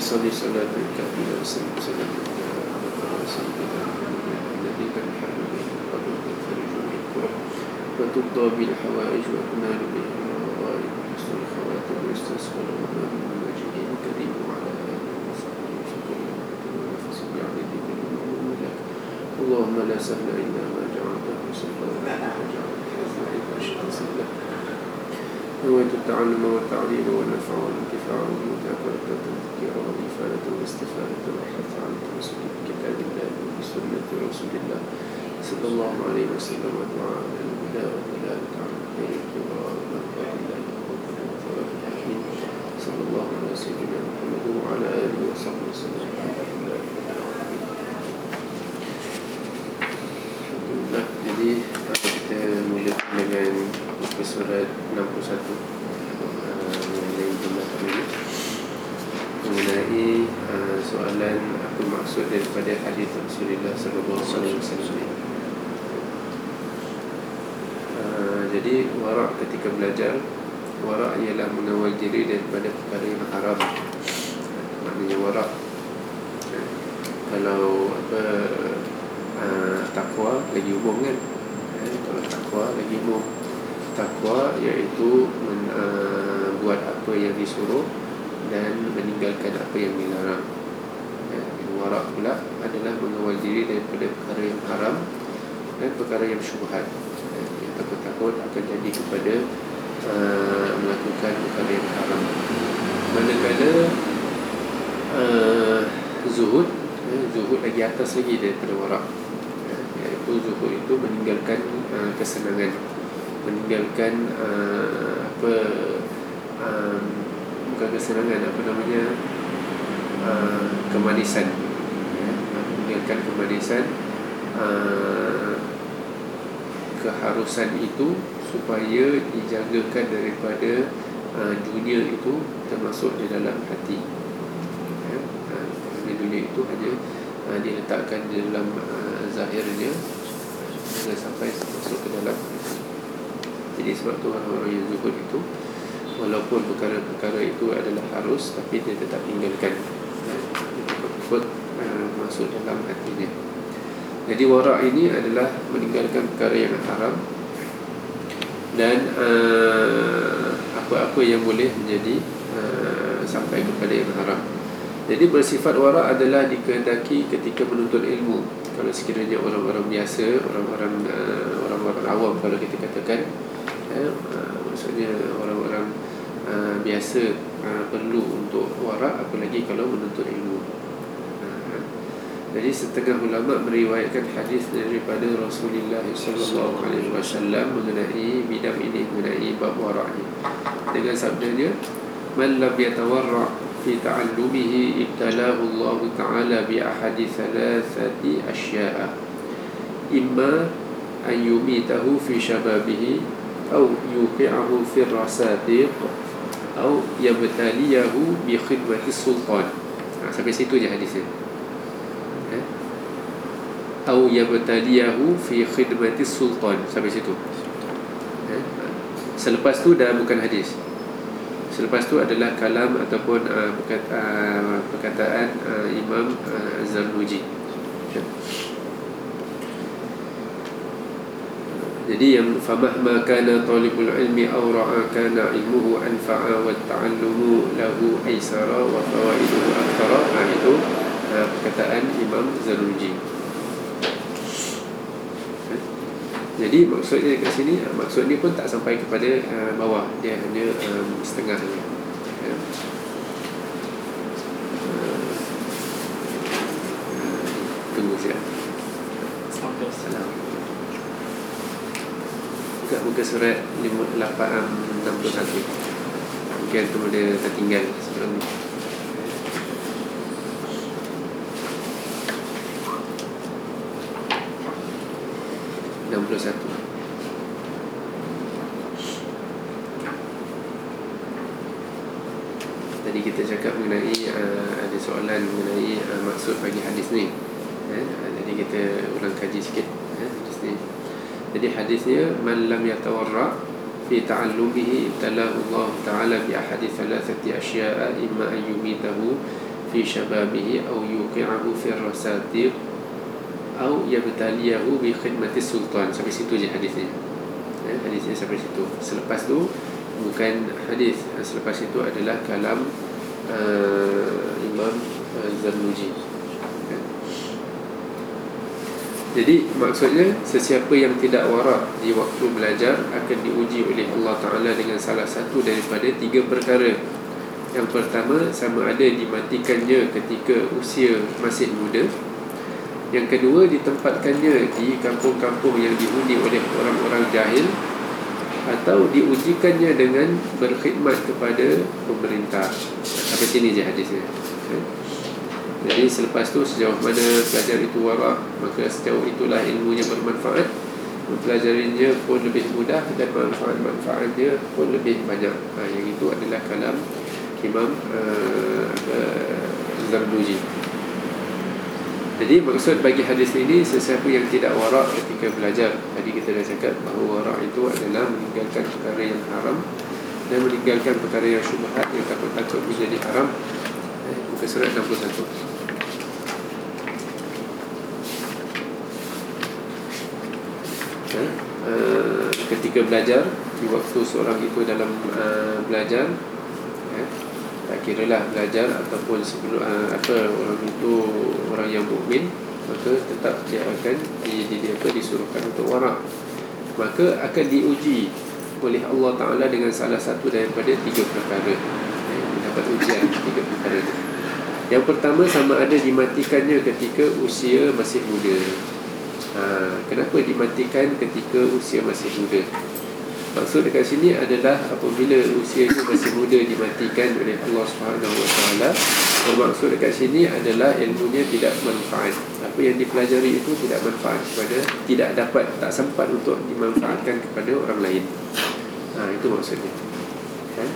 صل صلاة كاملة وسلم سلاما على سيدنا الذي كان حل به القبر والفرج والكرم وتقضى بالحوائج وتنال به الرغائب وحسن الخواتم ويستسقى الغمام من وجهه الكريم وعلى آله وصحبه وقت ونفس بعدد لك اللهم لا سهل إلا ما جعلته سهلا ولا تجعل الحزن إلا شيئا سهلا نويت التعلم والتعليم والنفع والانتفاع والمذاكرة والتذكير والإفادة والاستفادة والحث على التمسك بكتاب الله وبسنة رسول الله صلى الله عليه وسلم ودعاء الهدى والدلالة على الخير ومرضات الله وفضله وثواب الحكيم صلى الله على سيدنا محمد وعلى آله وصحبه وسلم. Surat 61 uh, Mengenai jumlah kami Mengenai uh, soalan apa maksud daripada hadis Rasulullah sallallahu alaihi wasallam. Uh, jadi warak ketika belajar warak ialah mengawal diri daripada perkara yang haram. Maknanya warak kalau apa uh, takwa lagi umum kan eh, kalau takwa lagi umum takwa iaitu men, uh, buat apa yang disuruh dan meninggalkan apa yang dilarang. Ya, warak pula adalah mengawal diri daripada perkara yang haram dan perkara yang syubhat. Ya, yang takut-takut akan jadi kepada uh, melakukan perkara yang haram. Manakala uh, zuhud ya, zuhud lagi atas lagi daripada warak. Ya, iaitu zuhud itu meninggalkan uh, kesenangan meninggalkan uh, apa um, bukan kesenangan apa namanya uh, kemanisan. Ya, meninggalkan kemanisan uh, keharusan itu supaya dijagakan daripada uh, dunia itu termasuk di dalam hati. Ya, uh, dunia itu hanya uh, diletakkan di dalam uh, zahirnya sampai masuk ke dalam jadi sebab tu yang zuhud itu Walaupun perkara-perkara itu adalah harus Tapi dia tetap tinggalkan. Ikut uh, masuk dalam hatinya. Jadi warak ini adalah Meninggalkan perkara yang haram. Dan uh, Apa-apa yang boleh menjadi uh, Sampai kepada yang haram. Jadi bersifat warak adalah Dikehendaki ketika menuntut ilmu. Kalau sekiranya orang-orang biasa Orang-orang uh, orang-orang awam Kalau kita katakan ya, uh, maksudnya orang-orang uh, biasa uh, perlu untuk warak apalagi kalau menuntut ilmu. Uh, jadi setengah ulama meriwayatkan hadis daripada Rasulullah sallallahu alaihi wasallam mengenai bidang ini mengenai bab warak ini. Dengan sabdanya man lam yatawarra fi ta'allumihi ibtalahu Allah taala bi ahadi thalathati asya'a imma an yumitahu fi shababihi أو يوقعه في الرساتيق أو يبتليه بخدمة السلطان sampai situ je hadisnya أو يبتليه في خدمة السلطان sampai situ selepas tu dah bukan hadis selepas tu adalah kalam ataupun uh, perkataan, uh, perkataan uh, Imam uh, Zarnuji Jadi yang famahma kana talibul ilmi aw ra'a kana ilmuhu anfa'a wa ta'allumu lahu aisara wa fawaiduhu akthara. Ha, itu ha, perkataan Imam Zanuji. Ha? Jadi maksudnya kat sini maksud ni pun tak sampai kepada uh, bawah dia hanya um, setengah saja. Ya. Uh, tunggu. Assalamualaikum buka muka surat 5861 mungkin tu dia tertinggal sebelum ni enam puluh satu Tadi kita cakap mengenai uh, ada soalan mengenai uh, maksud bagi hadis ni. Eh, jadi kita ulang kaji sikit eh, hadis ni. Jadi hadisnya man lam yatawarra fi ta'allumihi ibtalahu Allah taala bi ahadi thalathati asya'a imma an yumitahu fi syababihi au yuqi'ahu fi rasatir au yabtaliyahu bi khidmati sultan sampai situ je hadisnya. Ya, hadisnya sampai situ. Selepas tu bukan hadis. Selepas itu adalah kalam uh, Imam uh, Zarnuji ya. Jadi maksudnya sesiapa yang tidak warak di waktu belajar akan diuji oleh Allah Ta'ala dengan salah satu daripada tiga perkara. Yang pertama sama ada dimatikannya ketika usia masih muda. Yang kedua ditempatkannya di kampung-kampung yang dihuni oleh orang-orang jahil Atau diujikannya dengan berkhidmat kepada pemerintah. Sampai sini je hadisnya Jadi selepas tu sejauh mana pelajar itu warak Maka sejauh itulah ilmunya bermanfaat. Mempelajarinya pun lebih mudah Dan manfaat-manfaatnya pun lebih banyak. Ha, Yang itu adalah kalam Imam uh, uh, Zarduji. Jadi maksud bagi hadis ini Sesiapa yang tidak warak ketika belajar Tadi kita dah cakap bahawa warak itu adalah Meninggalkan perkara yang haram Dan meninggalkan perkara yang syubhat Yang takut-takut menjadi haram. Eh, Muka surat 61 Uh, ketika belajar di waktu seorang itu dalam uh, belajar. Tak kira lah belajar ataupun sebelum uh, apa orang itu orang yang mukmin maka tetap dia akan di, di, di apa disuruhkan untuk warak. Maka akan diuji oleh Allah Taala dengan salah satu daripada tiga perkara. Eh, mendapat ujian tiga perkara yang pertama sama ada dimatikannya ketika usia masih muda ha, kenapa dimatikan ketika usia masih muda Maksud dekat sini adalah apabila usia itu masih muda dimatikan oleh Allah Subhanahu Wa. Bermaksud dekat sini adalah ilmunya tidak manfaat. Apa yang dipelajari itu tidak manfaat kepada tidak dapat tak sempat untuk dimanfaatkan kepada orang lain. Ha, itu maksudnya. Kan?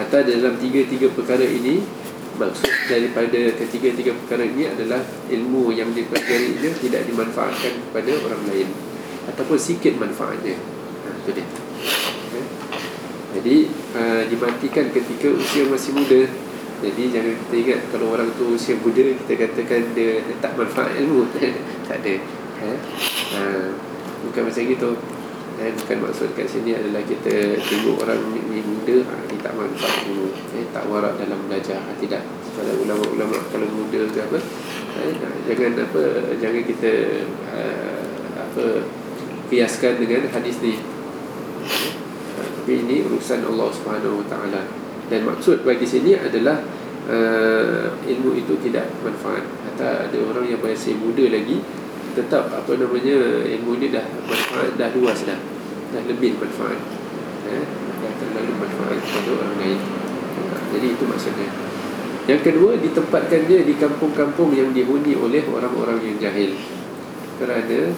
Kata dalam tiga-tiga perkara ini Maksud daripada ketiga-tiga perkara ini adalah Ilmu yang dipelajari itu tidak dimanfaatkan kepada orang lain Ataupun sikit manfaatnya. Itu dia. Okay. Jadi uh, dimatikan ketika usia masih muda. Jadi jangan kita ingat Kalau orang tu usia muda Kita katakan dia tak manfaat ilmu. Tak ada. Eh? uh, Bukan macam gitu eh, Bukan maksud kat sini adalah kita Tengok orang ni muda ha, Dia tak manfaat ilmu eh, Tak warak dalam belajar ha, Tidak. Kalau ulama-ulama Kalau muda ke apa eh, Jangan apa Jangan kita uh, Apa Kiaskan dengan hadis ni. Tapi ini urusan Allah Subhanahu Wa Taala. Dan maksud bagi sini adalah uh, ilmu itu tidak manfaat. Kata ada orang yang masih muda lagi tetap apa namanya ilmu ini dah manfaat dah luas dah. Dah lebih manfaat eh, dah terlalu manfaat kepada orang lain. Jadi itu maksudnya. Yang kedua ditempatkan dia di kampung-kampung yang dihuni oleh orang-orang yang jahil. Kerana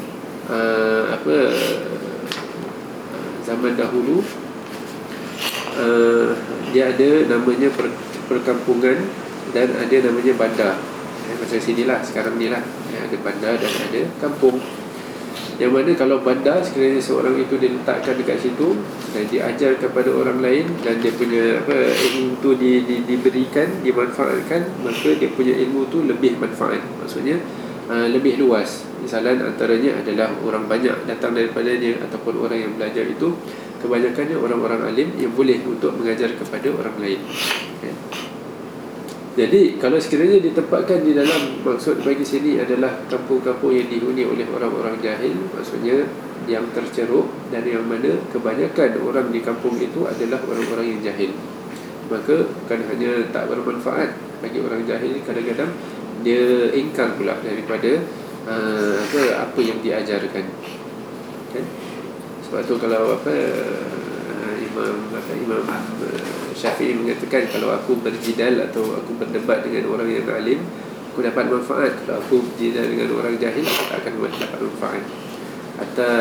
uh, apa zaman dahulu uh, dia ada namanya per, perkampungan dan ada namanya bandar eh, macam sini lah sekarang ni lah. Eh, ada bandar dan ada kampung. Yang mana kalau bandar sekiranya seorang itu diletakkan dekat situ dan diajar kepada orang lain dan dia punya apa ilmu tu di, di, diberikan dimanfaatkan maka dia punya ilmu tu lebih manfaat. Maksudnya uh, lebih luas. Misalnya antaranya adalah orang banyak datang daripadanya ataupun orang yang belajar itu. Kebanyakannya orang-orang alim yang boleh untuk mengajar kepada orang lain. Okay. Jadi kalau sekiranya ditempatkan di dalam maksud bagi sini adalah kampung-kampung yang dihuni oleh orang-orang jahil maksudnya yang terceruk dan yang mana kebanyakan orang di kampung itu adalah orang-orang yang jahil. Maka bukan hanya tak bermanfaat bagi orang jahil kadang-kadang dia ingkar pula daripada uh, apa apa yang diajarkan. Kan? Sebab tu kalau apa Imam apa Imam uh, Syafi'i mengatakan kalau aku berjidal atau aku berdebat dengan orang yang alim, aku dapat manfaat. Kalau aku berjidal dengan orang jahil, aku tak akan dapat manfaat. Atau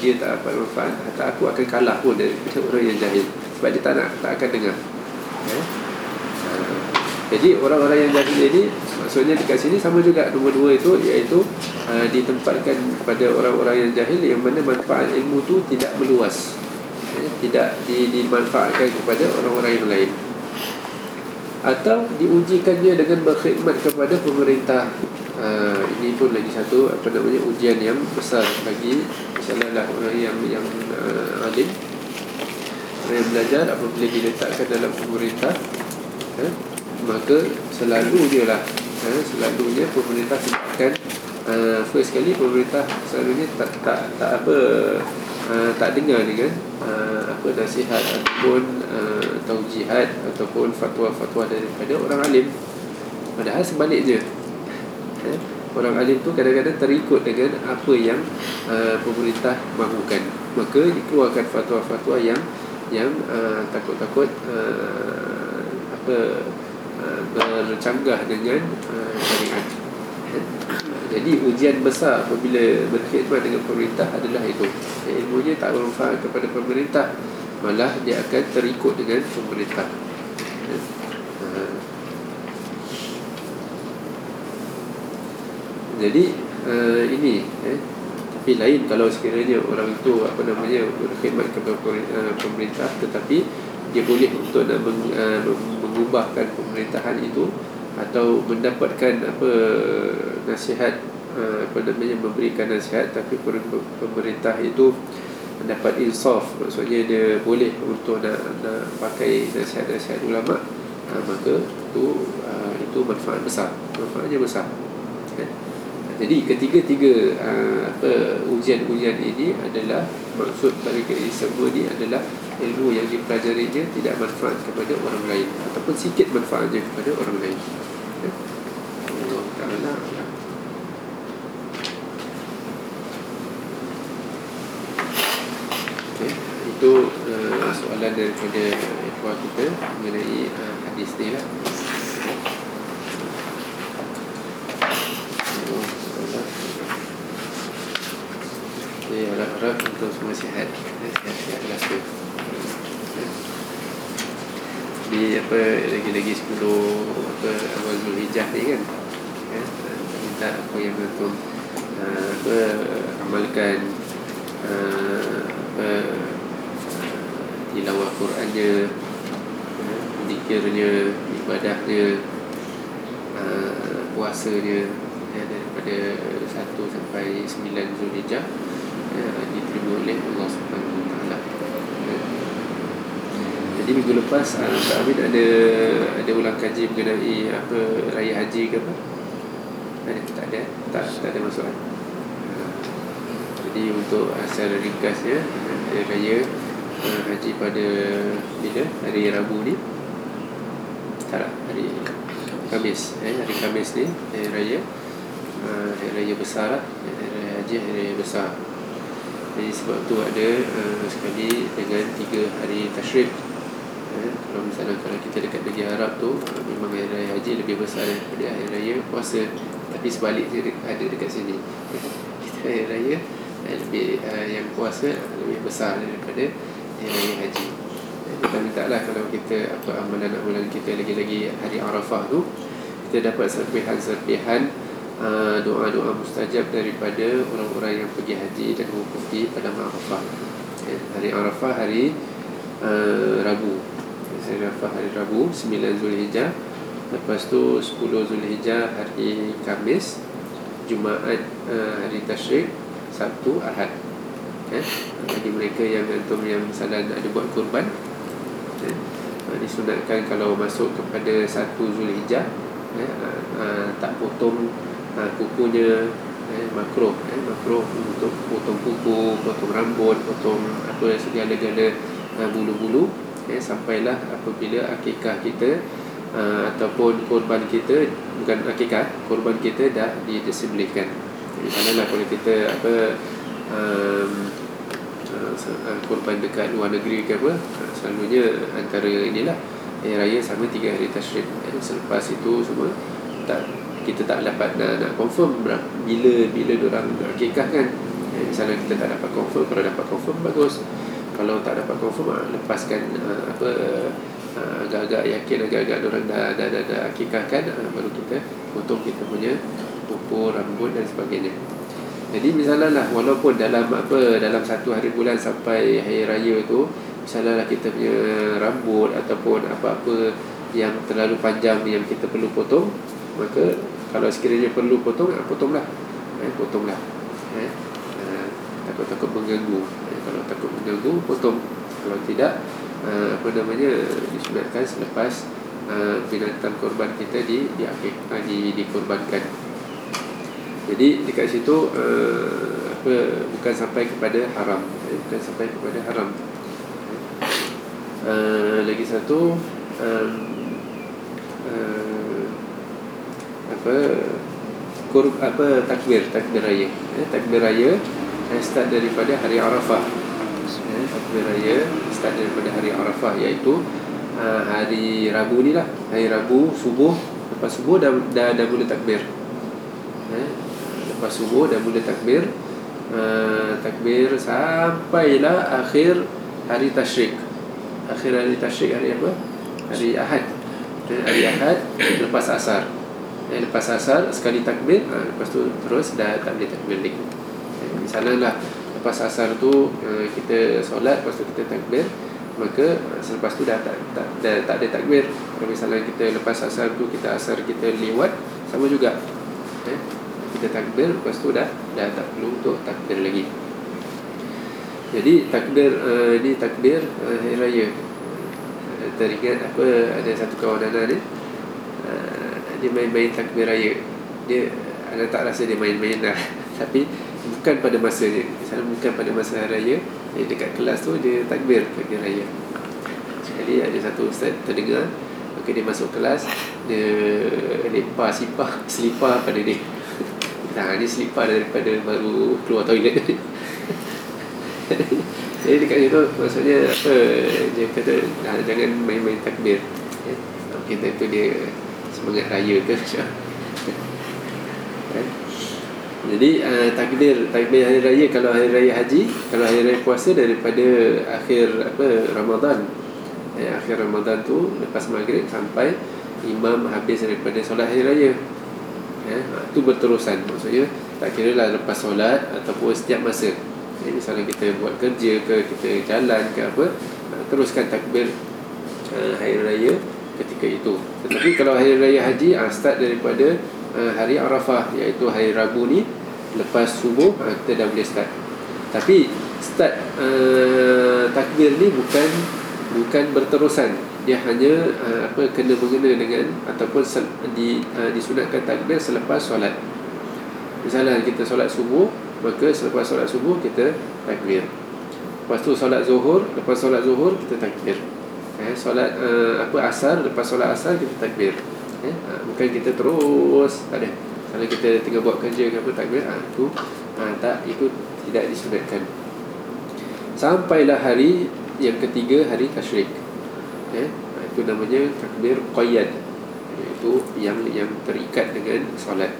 dia tak dapat manfaat, atau aku akan kalah pun dari orang yang jahil. Sebab dia tak nak, tak akan dengar. Ya? Jadi orang-orang yang jahil ini Maksudnya dekat sini sama juga Nombor dua itu iaitu uh, Ditempatkan kepada orang-orang yang jahil Yang mana manfaat ilmu itu tidak meluas ya, Tidak di, dimanfaatkan kepada orang-orang yang lain. Atau diujikannya dengan berkhidmat kepada pemerintah. Uh, ini pun lagi satu apa namanya ujian yang besar bagi misalnya lah orang yang yang uh, alim. Orang yang belajar apabila diletakkan dalam pemerintah eh, maka selalu je lah eh, selalunya pemerintah akan uh, first kali pemerintah selalunya tak tak tak apa uh, tak dengar dengan uh, apa nasihat ataupun uh, taujihat ataupun fatwa-fatwa daripada orang alim. Padahal sebaliknya. Eh, orang alim tu kadang-kadang terikut dengan apa yang uh, pemerintah mahukan. Maka dikeluarkan fatwa-fatwa yang yang uh, takut-takut uh, apa uh, bercanggah dengan uh, syariat jadi ujian besar apabila berkhidmat dengan pemerintah adalah itu. Ilmunya tak bermanfaat kepada pemerintah Malah dia akan terikut dengan pemerintah. Ha. Jadi uh, ini eh, Tapi lain kalau sekiranya orang itu apa namanya berkhidmat kepada pemerintah Tetapi dia boleh untuk nak mengubahkan pemerintahan itu atau mendapatkan apa nasihat eh, apa namanya memberikan nasihat tapi pemerintah itu mendapat insaf. Maksudnya dia boleh untuk nak, nak pakai nasihat-nasihat ulama ha, maka itu uh, itu manfaat besar. Manfaatnya besar. Kan? jadi ketiga-tiga apa ujian-ujian ini adalah maksud bagi semua ini adalah ilmu yang dipelajarinya tidak manfaat kepada orang lain ataupun sikit manfaatnya kepada orang lain. Itu uh, soalan daripada ikhwan kita mengenai uh, hadis ni lah. Okay, harap-harap untuk semua sihat. Sihat-sihat lah tu Di apa lagi-lagi 10 apa awal Zulhijjah ni kan ya, Minta apa yang untuk uh, apa, amalkan uh, apa, tilawah Qurannya Zikirnya Ibadahnya uh, Puasanya ya, Daripada 1 sampai 9 Zulhijjah ya, Diterima oleh Allah Subhanahu. Ya. Jadi minggu lepas uh, Pak Amin ada Ada ulang kaji mengenai Apa Raya Haji ke apa? Ada tak ada? Tak, tak ada masuk uh, Jadi untuk asal ringkasnya Raya Raya uh, haji pada bila? Hari Rabu ni? Tak lah, hari Kamis. Eh, hari Kamis ni hari raya. Uh, hari raya besar lah. Hari raya haji hari raya besar. Jadi sebab tu ada uh, sekali dengan tiga hari tashrif eh, kalau misalnya kalau kita dekat negeri Arab tu memang hari raya haji lebih besar daripada hari raya puasa. Tapi sebaliknya ada dekat sini. Kita hari raya lebih uh, yang puasa lebih besar daripada hari raya haji. Kita minta lah kalau kita apa amalan-amalan kita lagi-lagi hari Arafah tu kita dapat serpihan-serpihan uh, doa-doa mustajab daripada orang-orang yang pergi haji dan di pada Arafah. Ya, hari Arafah hari uh, Rabu hari Arafah hari Rabu 9 Zulhijjah lepas tu 10 Zulhijjah hari Kamis Jumaat uh, hari Tashrik Sabtu Ahad ya. bagi mereka yang antum yang misalnya ada buat kurban ya. disunatkan kalau masuk kepada satu Zulhijjah ya, uh, tak potong uh, kukunya ya, makruh ya, makruh untuk potong kuku potong rambut potong apa segala-gala uh, bulu-bulu ya, sampailah apabila akikah kita uh, ataupun korban kita bukan akikah korban kita dah didisembelihkan jadi manalah kalau kita apa um, uh, korban dekat luar negeri ke apa uh, selalunya antara inilah hari raya sama tiga hari tashrik eh, selepas itu semua tak kita tak dapat nak, nak confirm bila bila orang akikah kan. Eh, misalnya kita tak dapat confirm kalau dapat confirm bagus kalau tak dapat confirm uh, lepaskan uh, apa uh, agak-agak yakin agak-agak orang dah dah dah, dah akikahkan uh, baru kita potong kita punya pupur rambut dan sebagainya. Jadi misalnya lah walaupun dalam apa dalam satu hari bulan sampai hari raya tu misalnya lah kita punya rambut ataupun apa-apa yang terlalu panjang yang kita perlu potong maka kalau sekiranya perlu potong ah, potonglah. Eh, potonglah. Eh, takut-takut mengganggu eh, kalau takut mengganggu potong. Kalau tidak uh, apa namanya disunatkan selepas uh, binatang korban kita di di, uh, di dikorbankan. Jadi dekat situ uh, apa bukan sampai kepada haram. Eh, bukan sampai kepada haram. Uh, lagi satu um, uh, apa apa takbir takbir raya. Eh, takbir raya eh, start daripada hari Arafah. Eh, takbir raya start daripada hari Arafah iaitu uh, hari Rabu ni lah. Hari Rabu subuh lepas subuh dah dah, dah mula takbir. Eh, lepas subuh dah mula takbir. Uh, takbir sampailah akhir hari tasyrik. Akhir hari tasyrik hari apa? Hari Ahad. Eh, hari Ahad lepas asar. Lepas asar sekali takbir uh, lepas tu terus dah tak boleh takbir lagi misalnya lah lepas asar tu uh, kita solat lepas tu kita takbir. Maka selepas tu dah tak, tak, dah, tak ada takbir. Kalau misalnya kita lepas asar tu kita asar kita lewat sama juga. Eh, kita takbir lepas tu dah dah tak perlu untuk takbir lagi. Jadi takbir uh, ni takbir uh, hari raya. Uh, teringat apa ada satu kawan anak ni uh, dia main-main takbir raya. Dia anda tak rasa dia main-main lah. Tapi bukan pada masa dia misalnya bukan pada masa raya eh, dekat kelas tu dia takbir takbir raya sekali ada satu ustaz terdengar maka dia masuk kelas dia lempar sipah selipar pada dia Nah, ni selipar daripada baru keluar toilet Jadi dekat situ maksudnya apa dia kata nah, jangan main-main takbir. Ya. Kita tu dia semangat raya ke macam. Eh. Jadi uh, takbir takbir hari raya kalau hari raya haji, kalau hari raya puasa daripada akhir apa Ramadan. Eh, akhir Ramadan tu lepas maghrib sampai imam habis daripada solat hari raya ya, itu berterusan maksudnya tak kira lah lepas solat ataupun setiap masa ya, misalnya kita buat kerja ke kita jalan ke apa ha, teruskan takbir uh, hari raya ketika itu tetapi kalau hari raya haji uh, start daripada uh, hari Arafah iaitu hari Rabu ni lepas subuh uh, kita dah boleh start tapi start uh, takbir ni bukan bukan berterusan dia hanya uh, apa kena mengena dengan ataupun sel, di uh, disunatkan takbir selepas solat. Misalnya kita solat subuh, maka selepas solat subuh kita takbir. Lepas tu solat zuhur, lepas solat zuhur kita takbir. Eh, solat uh, apa asar, lepas solat asar kita takbir. Eh, uh, bukan kita terus tak ada. Kalau kita tengah buat kerja ke apa takbir, ah tu uh, tak itu tidak disunatkan. Sampailah hari yang ketiga hari tasyrik. Eh, itu namanya takbir qayyad. Iaitu yang yang terikat dengan solat.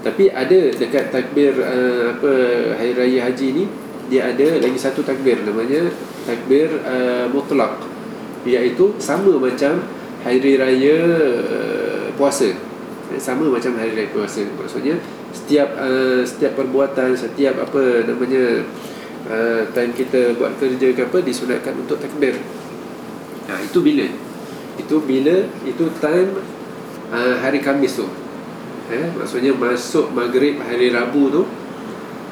Tapi ada dekat takbir uh, apa hari raya haji ni dia ada lagi satu takbir namanya takbir uh, mutlak. Iaitu sama macam hari raya uh, puasa sama macam hari raya puasa maksudnya setiap uh, setiap perbuatan setiap apa namanya uh, time kita buat kerja ke apa disunatkan untuk takbir Ha, itu bila? Itu bila itu time uh, hari Khamis tu. Eh, maksudnya masuk maghrib hari Rabu tu.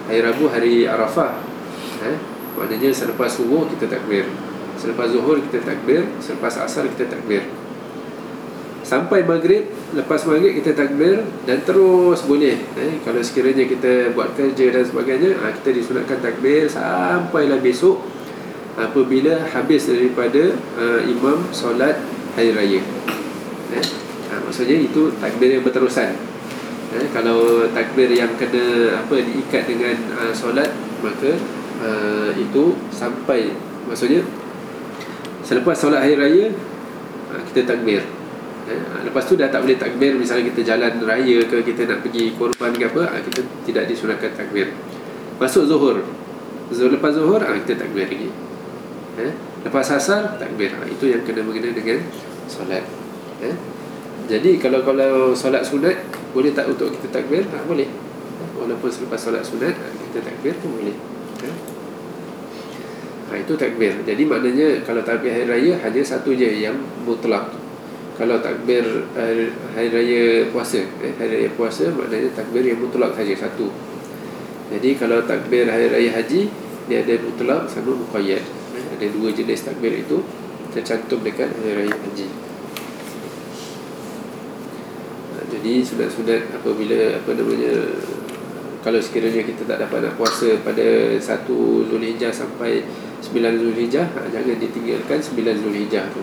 Hari Rabu hari Arafah. Eh, maknanya selepas subuh kita takbir. Selepas zuhur kita takbir, selepas asar kita takbir. Sampai maghrib, lepas maghrib kita takbir dan terus boleh. Eh, kalau sekiranya kita buat kerja dan sebagainya, ah, kita disunatkan takbir sampailah besok apabila habis daripada uh, imam solat hari raya. Eh? Ha, maksudnya itu takbir yang berterusan. Eh? Kalau takbir yang kena apa diikat dengan uh, solat maka uh, itu sampai maksudnya selepas solat hari raya uh, kita takbir. Eh? Lepas tu dah tak boleh takbir misalnya kita jalan raya ke kita nak pergi korban ke apa uh, kita tidak disunatkan takbir. Masuk zuhur. Lepas zuhur uh, kita takbir lagi eh? Lepas asar takbir ha, Itu yang kena mengena dengan solat eh? Jadi kalau kalau solat sunat Boleh tak untuk kita takbir? Tak boleh Walaupun selepas solat sunat Kita takbir pun boleh eh? ha, Itu takbir Jadi maknanya Kalau takbir hari raya Hanya satu je yang mutlak kalau takbir uh, hari raya puasa. Eh, hari raya puasa maknanya takbir yang mutlak saja satu. Jadi kalau takbir hari raya haji dia ada mutlak sama muqayyad. Eh, ada dua jenis takbir itu tercantum dekat hari raya haji. Uh, jadi sunat-sunat apabila apa namanya kalau sekiranya kita tak dapat nak puasa pada 1 Zulhijjah sampai 9 Zulhijjah ha, jangan ditinggalkan 9 Zulhijjah tu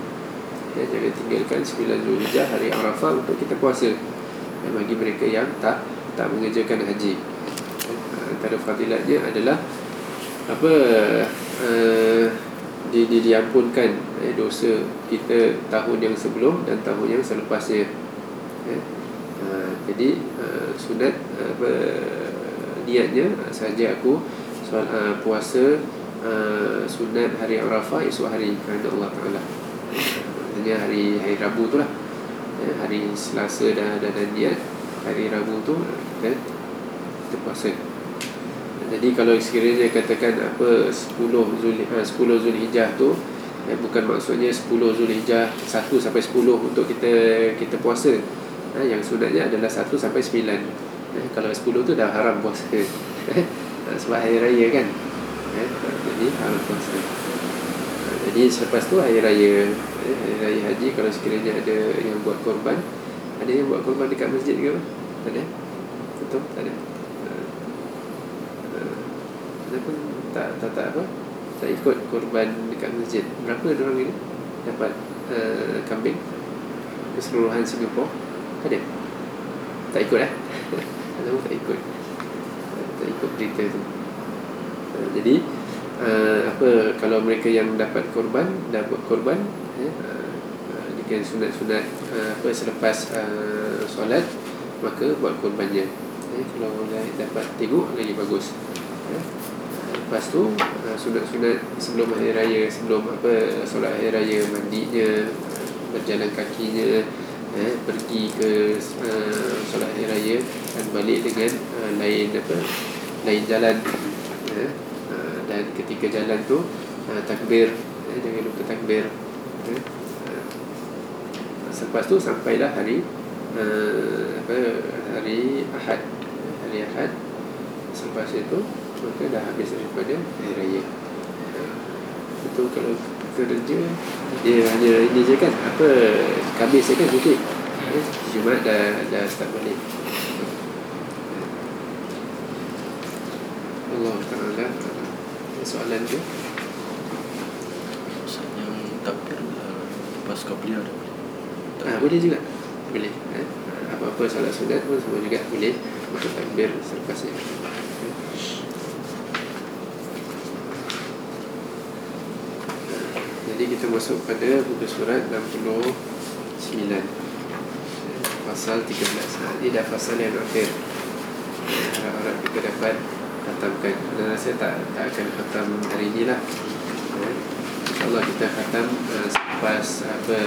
ya, Jangan tinggalkan 9 Zulhijjah hari Arafah untuk kita puasa. Ya, Bagi mereka yang tak tak mengerjakan haji. Ya, Antara fadilatnya adalah Apa uh, di, di, Diampunkan eh, dosa kita tahun yang sebelum dan tahun yang selepasnya ya. uh, Jadi uh, sunat apa, Niatnya saja aku soal uh, puasa uh, sunat hari Arafah esok hari kerana Allah Ta'ala Maksudnya hari hari Rabu tu lah. Ya, Hari Selasa dah ada dan niat Hari Rabu tu kita, kita puasa Jadi kalau sekiranya katakan apa 10 Zulhijjah, 10 Zulhijjah tu ya, Bukan maksudnya 10 Zulhijjah 1 sampai 10 untuk kita kita puasa. Ya, Yang sunatnya adalah 1 sampai 9 ya, Kalau 10 tu dah haram puasa. Sebab hari raya kan. Ya, Jadi haram puasa. Jadi selepas tu hari raya eh, Hari Raya Haji Kalau sekiranya ada yang buat korban Ada yang buat korban dekat masjid ke? Tak ada? Betul? Tak ada? Kenapa tak, tak, tak apa? Tak ikut korban dekat masjid Berapa orang ini dapat uh, kambing Keseluruhan Singapura Ada? Tak ikut eh? Kenapa tak ikut? Tak ikut berita tu uh, Jadi uh, apa kalau mereka yang dapat korban dapat korban ya, uh, dengan sunat-sunat uh, apa selepas uh, solat maka buat korbannya ya, kalau dah dapat tengok lagi bagus. Ya. lepas tu uh, sunat-sunat sebelum hari raya sebelum apa solat hari raya mandinya berjalan kakinya eh, pergi ke uh, solat hari raya dan balik dengan uh, lain apa lain jalan. Eh, dan ketika jalan tu uh, takbir eh, jangan lupa takbir eh. selepas tu sampailah hari uh, apa hari Ahad. Hari Ahad. Selepas itu maka dah habis daripada hari raya. Uh, itu kalau kerja dia hanya ini je kan? Apa khabis je kan cuti eh, Jumat dah dah start balik. Allah Ta'ala soalan tu yang takbir lepas qabliyah ada ah, boleh juga. Boleh eh? apa-apa solat sunat pun semua juga. Boleh. Untuk takbir selepasnya jadi kita masuk pada buku surat 69 pasal 13 ha, ini dah pasal yang akhir. Harap-harap kita dapat khatamkan. Dan saya tak tak akan khatam hari ini lah ya. InsyaAllah kita khatam uh, selepas apa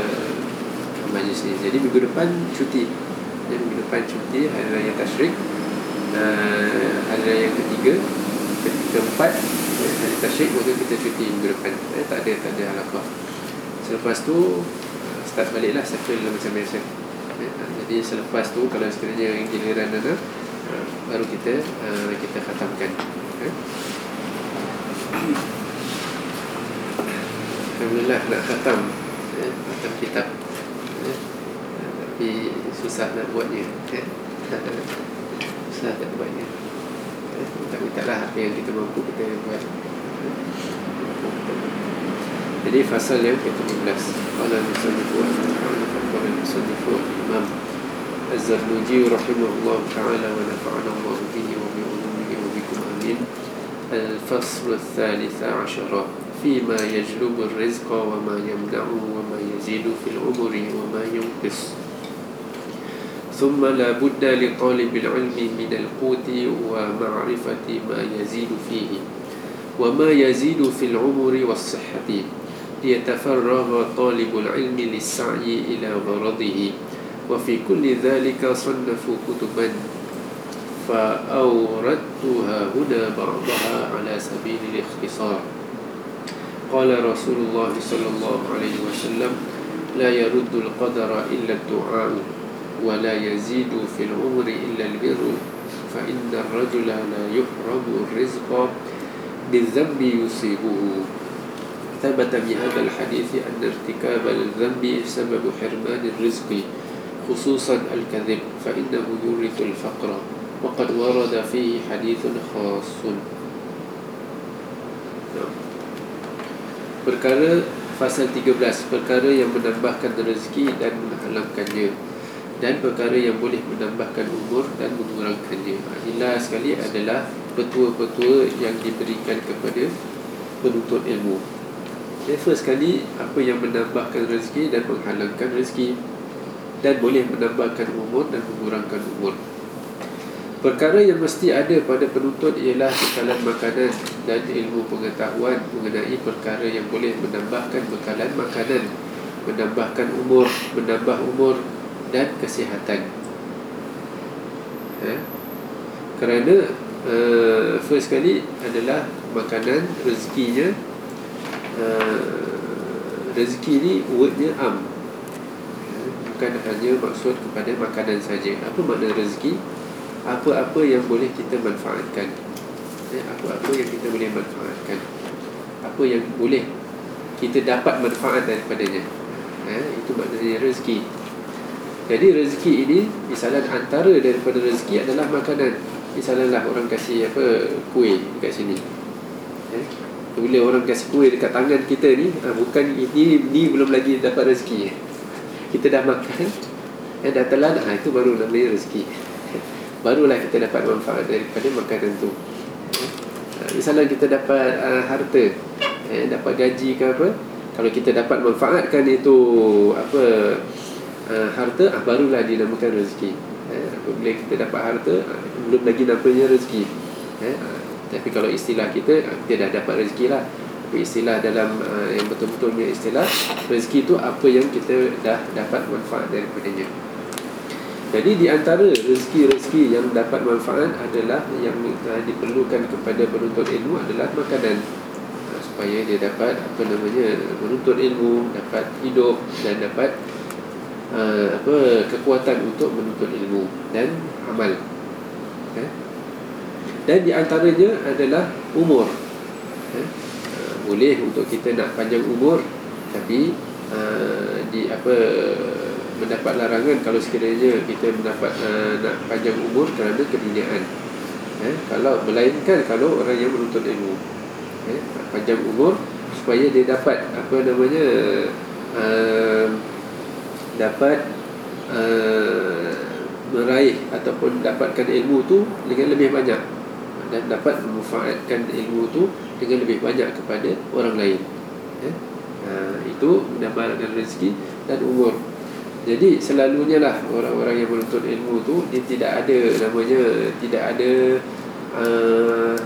majlis ni jadi minggu depan cuti. Jadi minggu depan cuti hari raya tashrik. Uh, hari raya yang ketiga keempat hari tashrik maka kita cuti minggu depan. Eh, tak ada tak ada halakah selepas tu uh, start balik lah cycle macam biasa. Ya. jadi selepas tu kalau sekiranya giliran anak baru kita uh, kita khatamkan. Eh? Alhamdulillah nak khatam eh? khatam kitab eh? tapi susah nak buatnya eh? susah nak buatnya eh? tak minta lah apa yang kita mampu kita buat eh? jadi fasal yang ke-17 Qala Musannifu Qala Musannifu Imam الزرنوجي رحمه الله تعالى ونفعنا الله به وبعلومه وبكم آمين الفصل الثالث عشر فيما يجلب الرزق وما يمنعه وما يزيد في العمر وما ينقص. ثم لا بد لطالب العلم من القوت ومعرفة ما يزيد فيه وما يزيد في العمر والصحة. ليتفرغ طالب العلم للسعي إلى غرضه. وفي كل ذلك صنفوا كتبا فأوردتها هنا بعضها على سبيل الاختصار. قال رسول الله صلى الله عليه وسلم لا يرد القدر إلا الدعاء ولا يزيد في العمر إلا البر. فإن الرجل لا يحرم الرزق بالذنب يصيبه. ثبت بهذا الحديث أن ارتكاب الذنب سبب حرمان الرزق خصوصا الكذب فإنه يورث الفقر. وقد ورد فيه حديث خاص. Perkara Fasal 13 Perkara yang menambahkan rezeki dan menghalangkannya Dan perkara yang boleh menambahkan umur dan mengurangkannya Jelas sekali adalah Petua-petua yang diberikan kepada penuntut ilmu. Okay, First sekali Apa yang menambahkan rezeki dan menghalangkan rezeki Dan boleh menambahkan umur dan mengurangkan umur Perkara yang mesti ada pada penuntut ialah bekalan makanan dan ilmu pengetahuan mengenai perkara yang boleh menambahkan bekalan makanan, menambahkan umur, menambah umur dan kesihatan. Ha? Kerana uh, first kali adalah makanan rezekinya uh, rezeki ni wordnya am bukan hanya maksud kepada makanan saja. Apa makna rezeki? Apa-apa yang boleh kita manfaatkan. Eh, apa-apa yang kita boleh manfaatkan. Apa yang boleh kita dapat manfaat daripadanya. Eh, itu maknanya rezeki. Jadi rezeki ini misalnya antara daripada rezeki adalah makanan. Misalnya lah orang kasih apa kuih dekat sini. Eh, bila orang kasih kuih dekat tangan kita ni ha, bukan ini ni belum lagi dapat rezeki. Kita dah makan eh, dah telan ha, itu baru namanya rezeki barulah kita dapat manfaat daripada makanan tu. Ha, misalnya kita dapat uh, harta. Eh, dapat gaji ke apa. Kalau kita dapat manfaatkan itu apa uh, harta uh, barulah dinamakan rezeki. Eh, apabila kita dapat harta uh, belum lagi namanya rezeki. Eh, uh, tapi kalau istilah kita uh, kita dah dapat rezeki lah. Tapi istilah dalam uh, yang betul-betulnya istilah rezeki itu apa yang kita dah dapat manfaat daripadanya jadi di antara rezeki-rezeki yang dapat manfaat adalah yang diperlukan kepada penuntut ilmu adalah makanan ha, supaya dia dapat apa namanya menuntut ilmu, dapat hidup dan dapat uh, apa kekuatan untuk menuntut ilmu dan amal. Okay. Dan di antaranya adalah umur. Uh, boleh untuk kita nak panjang umur tapi uh, di apa mendapat larangan kalau sekiranya kita mendapat uh, nak panjang umur kerana kediniaan. Eh, kalau melainkan kalau orang yang menuntut ilmu. Eh, panjang umur supaya dia dapat apa namanya uh, dapat uh, meraih ataupun dapatkan ilmu tu dengan lebih banyak dan dapat memanfaatkan ilmu tu dengan lebih banyak kepada orang lain. Eh, uh, itu mendapatkan rezeki dan umur jadi selalunya lah orang-orang yang menuntut ilmu tu dia tidak ada namanya tidak ada uh,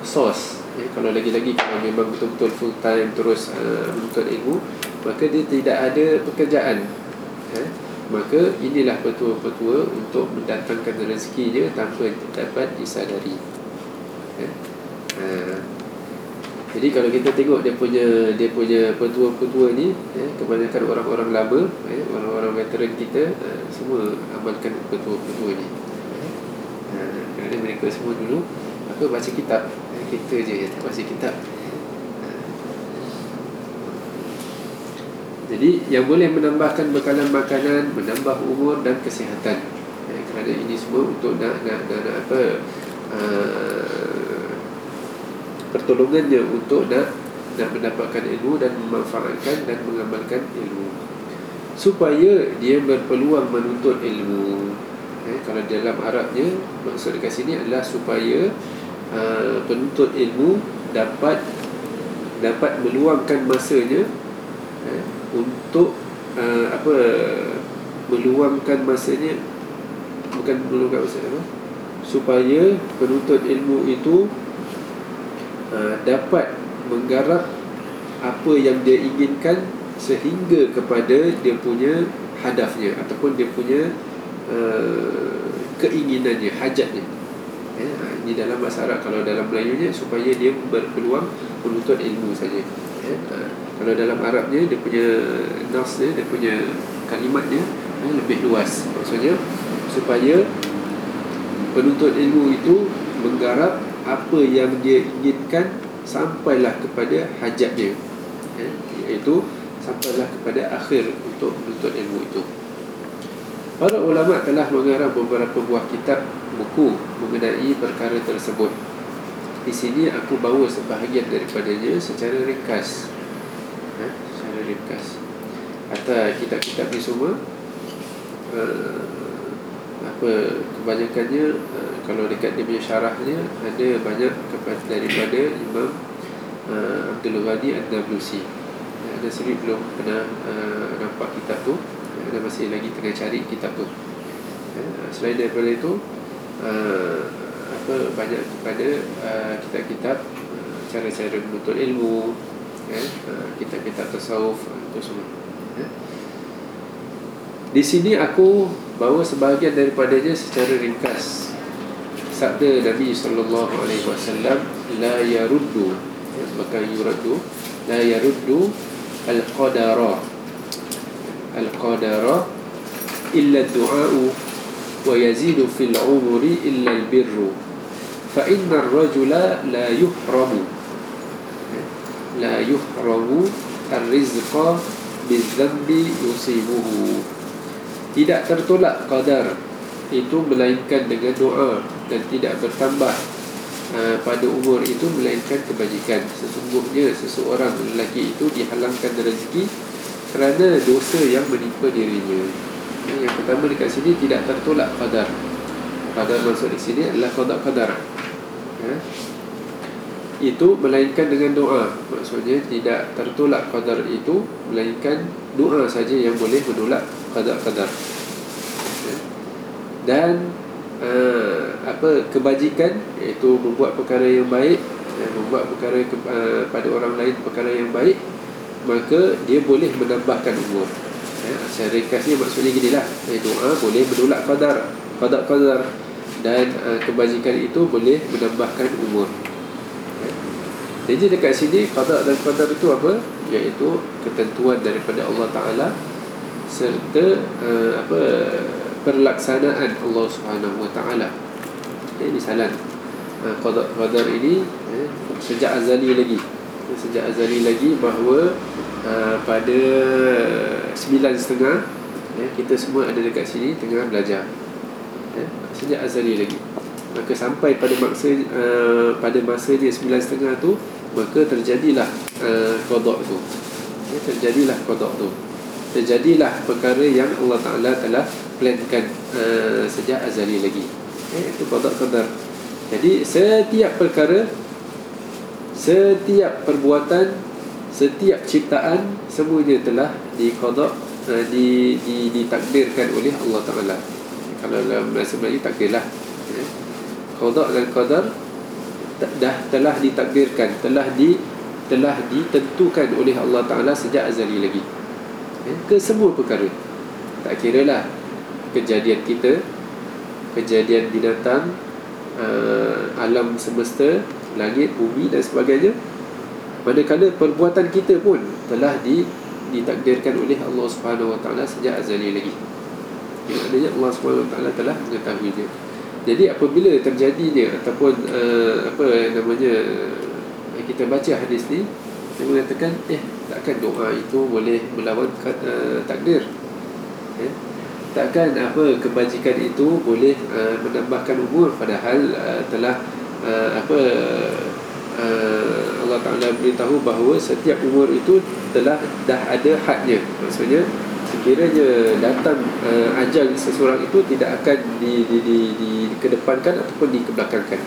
source. Eh, kalau lagi-lagi kalau memang betul-betul full time terus uh, menuntut ilmu maka dia tidak ada pekerjaan. Eh, maka inilah petua-petua untuk mendatangkan rezekinya tanpa dapat disadari. Eh, uh, jadi kalau kita tengok dia punya dia punya petua-petua ni eh, kebanyakan orang-orang lama, eh, orang-orang veteran kita eh, semua amalkan petua-petua ni. Eh, kerana mereka semua dulu apa baca kitab, eh, kita je yang baca kitab. Eh. Jadi yang boleh menambahkan bekalan makanan, menambah umur dan kesihatan. Eh, kerana ini semua untuk nak nak nak, nak apa? Uh, pertolongannya untuk nak nak mendapatkan ilmu dan memanfaatkan dan mengamalkan ilmu. Supaya dia berpeluang menuntut ilmu. Eh, kalau dalam Arabnya maksud dekat sini adalah supaya uh, penuntut ilmu dapat dapat meluangkan masanya eh, untuk uh, apa meluangkan masanya bukan meluangkan masanya apa? Supaya penuntut ilmu itu Uh, dapat menggarap apa yang dia inginkan sehingga kepada dia punya hadafnya ataupun dia punya uh, keinginannya, hajatnya. eh, ha, Ini dalam bahasa Arab Kalau dalam Melayunya Supaya dia berpeluang Menuntut ilmu saja eh, ha, Kalau dalam Arabnya Dia punya Nas dia Dia punya Kalimatnya eh, Lebih luas Maksudnya Supaya Penuntut ilmu itu Menggarap Apa yang dia inginkan Sampailah kepada hajatnya eh, Iaitu Sampailah kepada akhir Untuk menuntut ilmu itu Para ulama telah mengarang beberapa buah kitab buku mengenai perkara tersebut. Di sini aku bawa sebahagian daripadanya secara ringkas. Ha? Secara ringkas. Atau kitab-kitab ni semua uh, apa kebanyakannya uh, kalau dekat dia punya syarahnya ada banyak kepada daripada Imam uh, Abdul Ghani An-Nablusi. Ada sendiri belum pernah uh, nampak kitab tu kita masih lagi tengah cari kitab tu ya, selain daripada itu uh, apa banyak kepada uh, kitab-kitab uh, cara-cara menuntut ilmu uh, kitab-kitab tasawuf uh, itu semua ya. di sini aku bawa sebahagian daripadanya secara ringkas sabda Nabi sallallahu alaihi wasallam la yaruddu ya, maka yuraddu la yaruddu al-qadara القدر إلا الدعاء ويزيد في العمر إلا البر فإن الرجل لا يحرم لا يحرم الرزق بالذنب يصيبه tidak tertolak qadar itu melainkan dengan doa dan tidak bertambah. Uh, pada umur itu melainkan kebajikan. Sesungguhnya seseorang lelaki itu dihalangkan rezeki kerana dosa yang menimpa dirinya. Yang pertama dekat sini tidak tertolak qadar. Qadar maksud di sini adalah qadar qadar. Ya? itu melainkan dengan doa. Maksudnya tidak tertolak qadar itu melainkan doa saja yang boleh menolak qadar qadar? Dan uh, apa kebajikan iaitu membuat perkara yang baik ya, membuat perkara ke, uh, pada orang lain perkara yang baik maka dia boleh menambahkan umur. Ya, secara ringkasnya maksudnya gini lah. Eh, doa boleh menolak qadar qadar qadar. Dan uh, kebajikan itu boleh menambahkan umur. Ya. jadi dekat sini qadar dan qadar itu apa? Iaitu ketentuan daripada Allah Taala serta uh, apa perlaksanaan Allah Subhanahu Wa Taala. Ya, misalan. Uh, qadar qadar ini eh, sejak azali lagi. Sejak azali lagi bahawa uh, pada sembilan setengah ya, kita semua ada dekat sini tengah belajar. Ya, sejak azali lagi. Maka sampai pada masa uh, pada masa dia sembilan setengah tu maka terjadilah uh, kodok tu. Ya, terjadilah kodok tu. Terjadilah perkara yang Allah Ta'ala telah plankan uh, sejak azali lagi. Ya, itu kodok kodok jadi setiap perkara Setiap perbuatan Setiap ciptaan Semuanya telah dikodok uh, di, di, Ditakdirkan oleh Allah Ta'ala. Kalau dalam bahasa Melayu takdirlah ya. Kodok dan kodar Dah telah ditakdirkan Telah di telah ditentukan oleh Allah Ta'ala sejak azali lagi. Ya, Ke semua perkara. Tak kira lah Kejadian kita Kejadian binatang uh, Alam semesta langit, bumi dan sebagainya Manakala perbuatan kita pun telah di, ditakdirkan oleh Allah Subhanahu Wa Taala sejak azali lagi. Yang adanya Allah Subhanahu Wa Taala telah mengetahuinya. Jadi apabila terjadinya ataupun uh, apa namanya kita baca hadis ni dia mengatakan eh takkan doa itu boleh melawan uh, takdir. Eh? Takkan apa kebajikan itu boleh uh, menambahkan umur. Padahal uh, telah uh, apa uh, Allah Taala beritahu bahawa setiap umur itu telah dah ada hadnya. Maksudnya sekiranya datang uh, ajal seseorang itu tidak akan di, di, di, di kedepankan ataupun dikebelakangkan.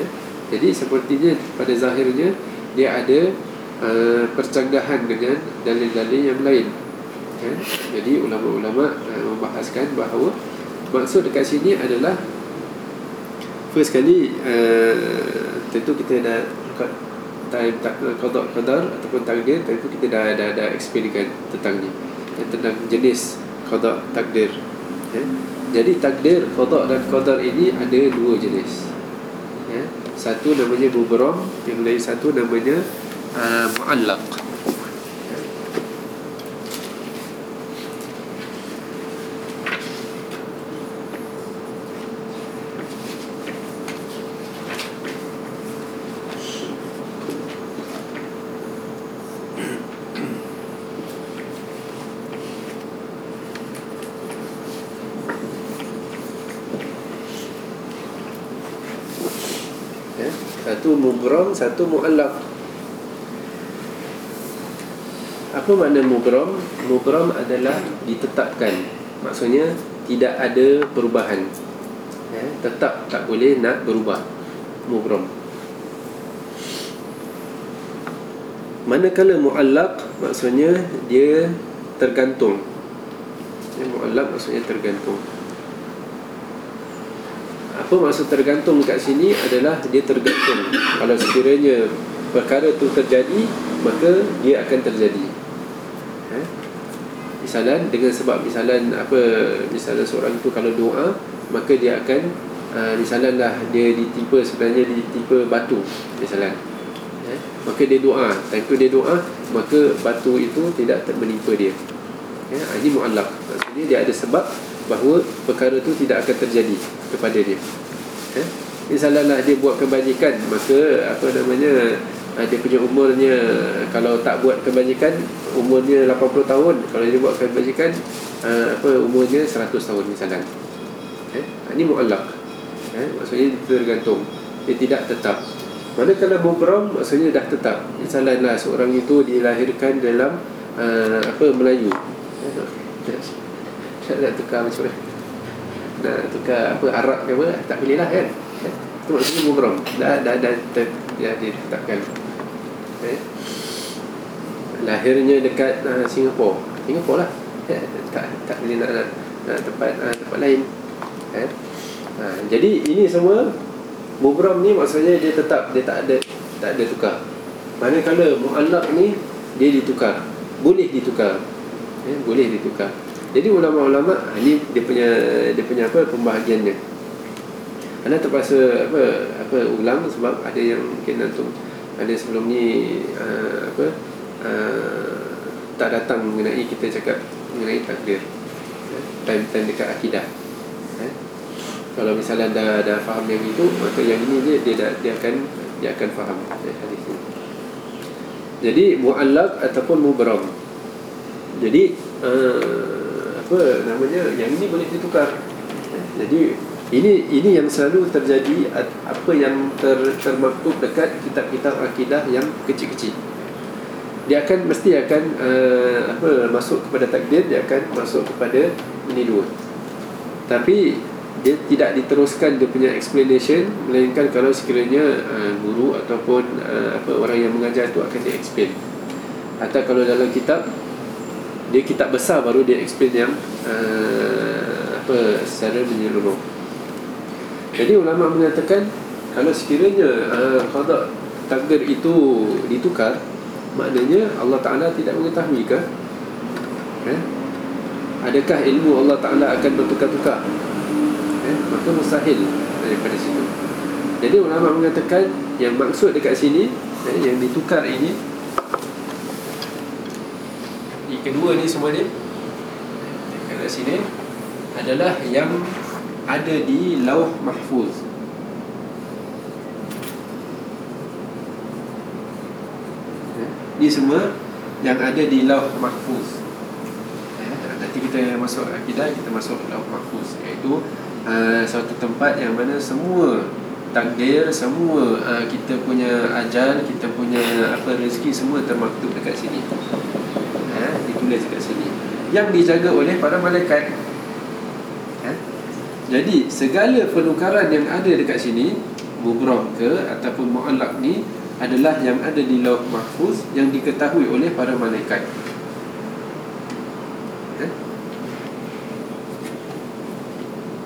Ya? jadi sepertinya pada zahirnya dia ada uh, percanggahan dengan dalil-dalil yang lain ya? jadi ulama-ulama uh, membahaskan bahawa maksud dekat sini adalah First kali uh, Tentu kita dah Time tak kodok kodar Ataupun takdir Tentu kita dah Dah, dah explainkan Tentangnya Tentang jenis Kodok takdir ya? Jadi takdir Kodok dan kodar ini Ada dua jenis ya. Satu namanya mubram Yang lain satu namanya uh, Mu'allaq ya. Satu mubram Satu mu'allaq. Apa makna mubram? Mubram adalah ditetapkan. Maksudnya Tidak ada perubahan. Ya. Tetap tak boleh nak berubah Mubram Manakala mu'allaq Maksudnya dia tergantung. Ya, Mu'allaq maksudnya tergantung apa maksud tergantung kat sini adalah dia tergantung. Kalau sekiranya perkara tu terjadi maka dia akan terjadi. Ha? misalan dengan sebab misalan apa misalan seorang tu kalau doa maka dia akan uh, misalan lah dia ditimpa sebenarnya ditimpa batu misalan. Ha? maka dia doa. Tu dia doa maka batu itu tidak menimpa dia. Ya, ini mu'allak maksudnya dia ada sebab bahawa perkara tu tidak akan terjadi kepada dia. Eh? misalnya dia buat kebajikan maka apa namanya ah, dia punya umurnya kalau tak buat kebajikan umurnya 80 tahun. Kalau dia buat kebajikan ah, apa umurnya 100 tahun misalnya eh? ini mu'allak eh? maksudnya tergantung. Dia tidak tetap. Manakala mubram maksudnya dah tetap. Misalnya seorang itu dilahirkan dalam uh, apa Melayu. Saya nak tukar macam mana Nak tukar apa Arab ke apa Tak boleh lah kan? Itu maksudnya mubram Dah dah dah ter, ya, ditetapkan eh? Lahirnya dekat uh, Singapura Singapura lah eh? Tak tak boleh nak, nak, nak tempat uh, tempat lain eh? uh, Jadi ini semua Mubram ni maksudnya dia tetap Dia tak ada tak ada tukar Manakala mu'allak ni Dia ditukar Boleh ditukar eh? Boleh ditukar jadi ulama-ulama ini dia punya dia punya apa pembahagiannya. Anda terpaksa apa apa ulang sebab ada yang mungkin antum ada sebelum ni uh, apa uh, tak datang mengenai kita cakap mengenai takdir. Time-time dekat akidah. Eh? Kalau misalnya dah dah faham yang itu, maka yang ini dia dia, dah, dia akan dia akan faham eh, hadis ini. Jadi muallaq ataupun mubram. Jadi uh, apa namanya yang ini boleh ditukar. Jadi ini ini yang selalu terjadi apa yang ter, termaktub dekat kitab-kitab akidah yang kecil-kecil. Dia akan mesti akan uh, apa masuk kepada takdir dia akan masuk kepada ini dua tapi dia tidak diteruskan dia punya explanation melainkan kalau sekiranya uh, guru ataupun uh, apa orang yang mengajar itu akan dia explain atau kalau dalam kitab dia kitab besar baru dia explain yang uh, apa secara menyeluruh jadi ulama mengatakan kalau sekiranya uh, qada takdir itu ditukar maknanya Allah Taala tidak mengetahui ke eh? adakah ilmu Allah Taala akan bertukar-tukar eh? maka mustahil daripada situ jadi ulama mengatakan yang maksud dekat sini eh, yang ditukar ini kedua ni semua ni kat sini adalah yang ada di lauh mahfuz. Ni semua yang ada di lauh mahfuz. Nanti kita masuk akidah kita masuk lauh mahfuz iaitu uh, satu tempat yang mana semua takdir semua uh, kita punya ajal kita punya apa rezeki semua termaktub dekat sini ditulis kat sini yang dijaga oleh para malaikat ha? jadi segala penukaran yang ada dekat sini mubram ke ataupun mu'allak ni adalah yang ada di lauh mahfuz yang diketahui oleh para malaikat ha?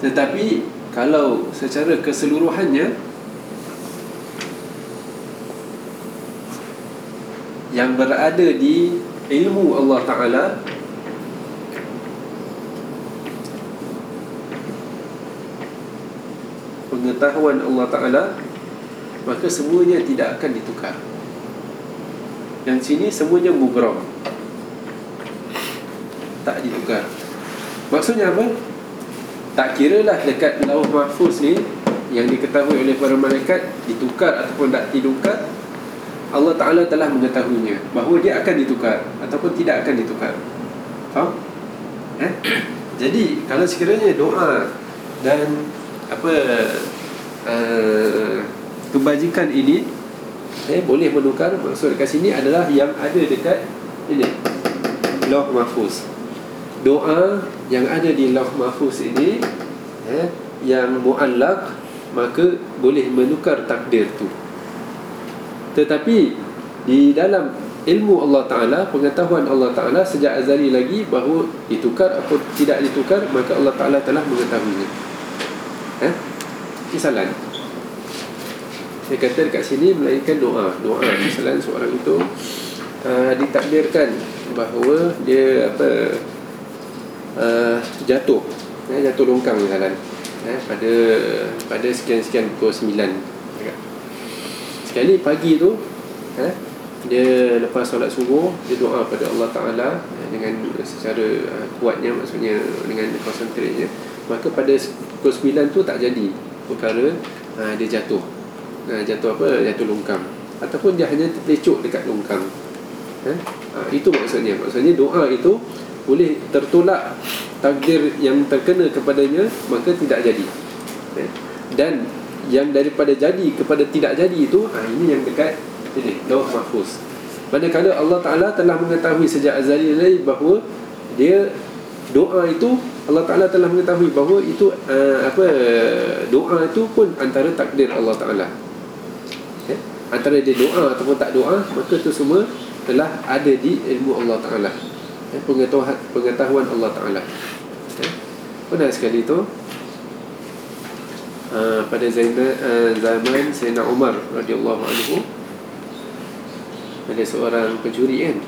tetapi kalau secara keseluruhannya yang berada di ilmu Allah Ta'ala. Pengetahuan Allah Ta'ala maka semuanya tidak akan ditukar. Yang sini semuanya mubram. Tak ditukar. Maksudnya apa? Tak kira lah dekat lauh mahfuz ni yang diketahui oleh para malaikat ditukar ataupun tak ditukar Allah Ta'ala telah mengetahuinya bahawa dia akan ditukar ataupun tidak akan ditukar faham? Eh? jadi kalau sekiranya doa dan apa uh, kebajikan ini eh, boleh menukar maksud dekat sini adalah yang ada dekat ini lauh mahfuz doa yang ada di lauh mahfuz ini eh, yang muallak maka boleh menukar takdir tu tetapi di dalam ilmu Allah Ta'ala pengetahuan Allah Ta'ala sejak azali lagi bahawa ditukar atau tidak ditukar maka Allah Ta'ala telah mengetahuinya. Eh? misalan saya kata dekat sini melainkan doa. Doa misalan seorang itu uh, ditakdirkan bahawa dia apa uh, jatuh. Eh, jatuh longkang misalkan eh, pada pada sekian-sekian pukul 9 sekali pagi tu eh, dia lepas solat subuh dia doa pada Allah Ta'ala eh, dengan secara uh, kuatnya maksudnya dengan konsentratnya maka pada pukul 9 tu tak jadi perkara uh, dia jatuh uh, jatuh apa jatuh longkang ataupun dia hanya terlecuk dekat longkang eh? uh, itu maksudnya maksudnya doa itu boleh tertolak takdir yang terkena kepadanya maka tidak jadi eh? dan yang daripada jadi kepada tidak jadi itu ha, ini yang dekat ini lauh mahfuz manakala Allah Taala telah mengetahui sejak azali lagi bahawa dia doa itu Allah Taala telah mengetahui bahawa itu uh, apa doa itu pun antara takdir Allah Taala eh? antara dia doa ataupun tak doa maka itu semua telah ada di ilmu Allah Taala eh? pengetahuan pengetahuan Allah Taala eh? benar sekali itu Uh, pada Zaina, uh, zaman Sayyidina Umar radhiyallahu anhu ada seorang pencuri kan?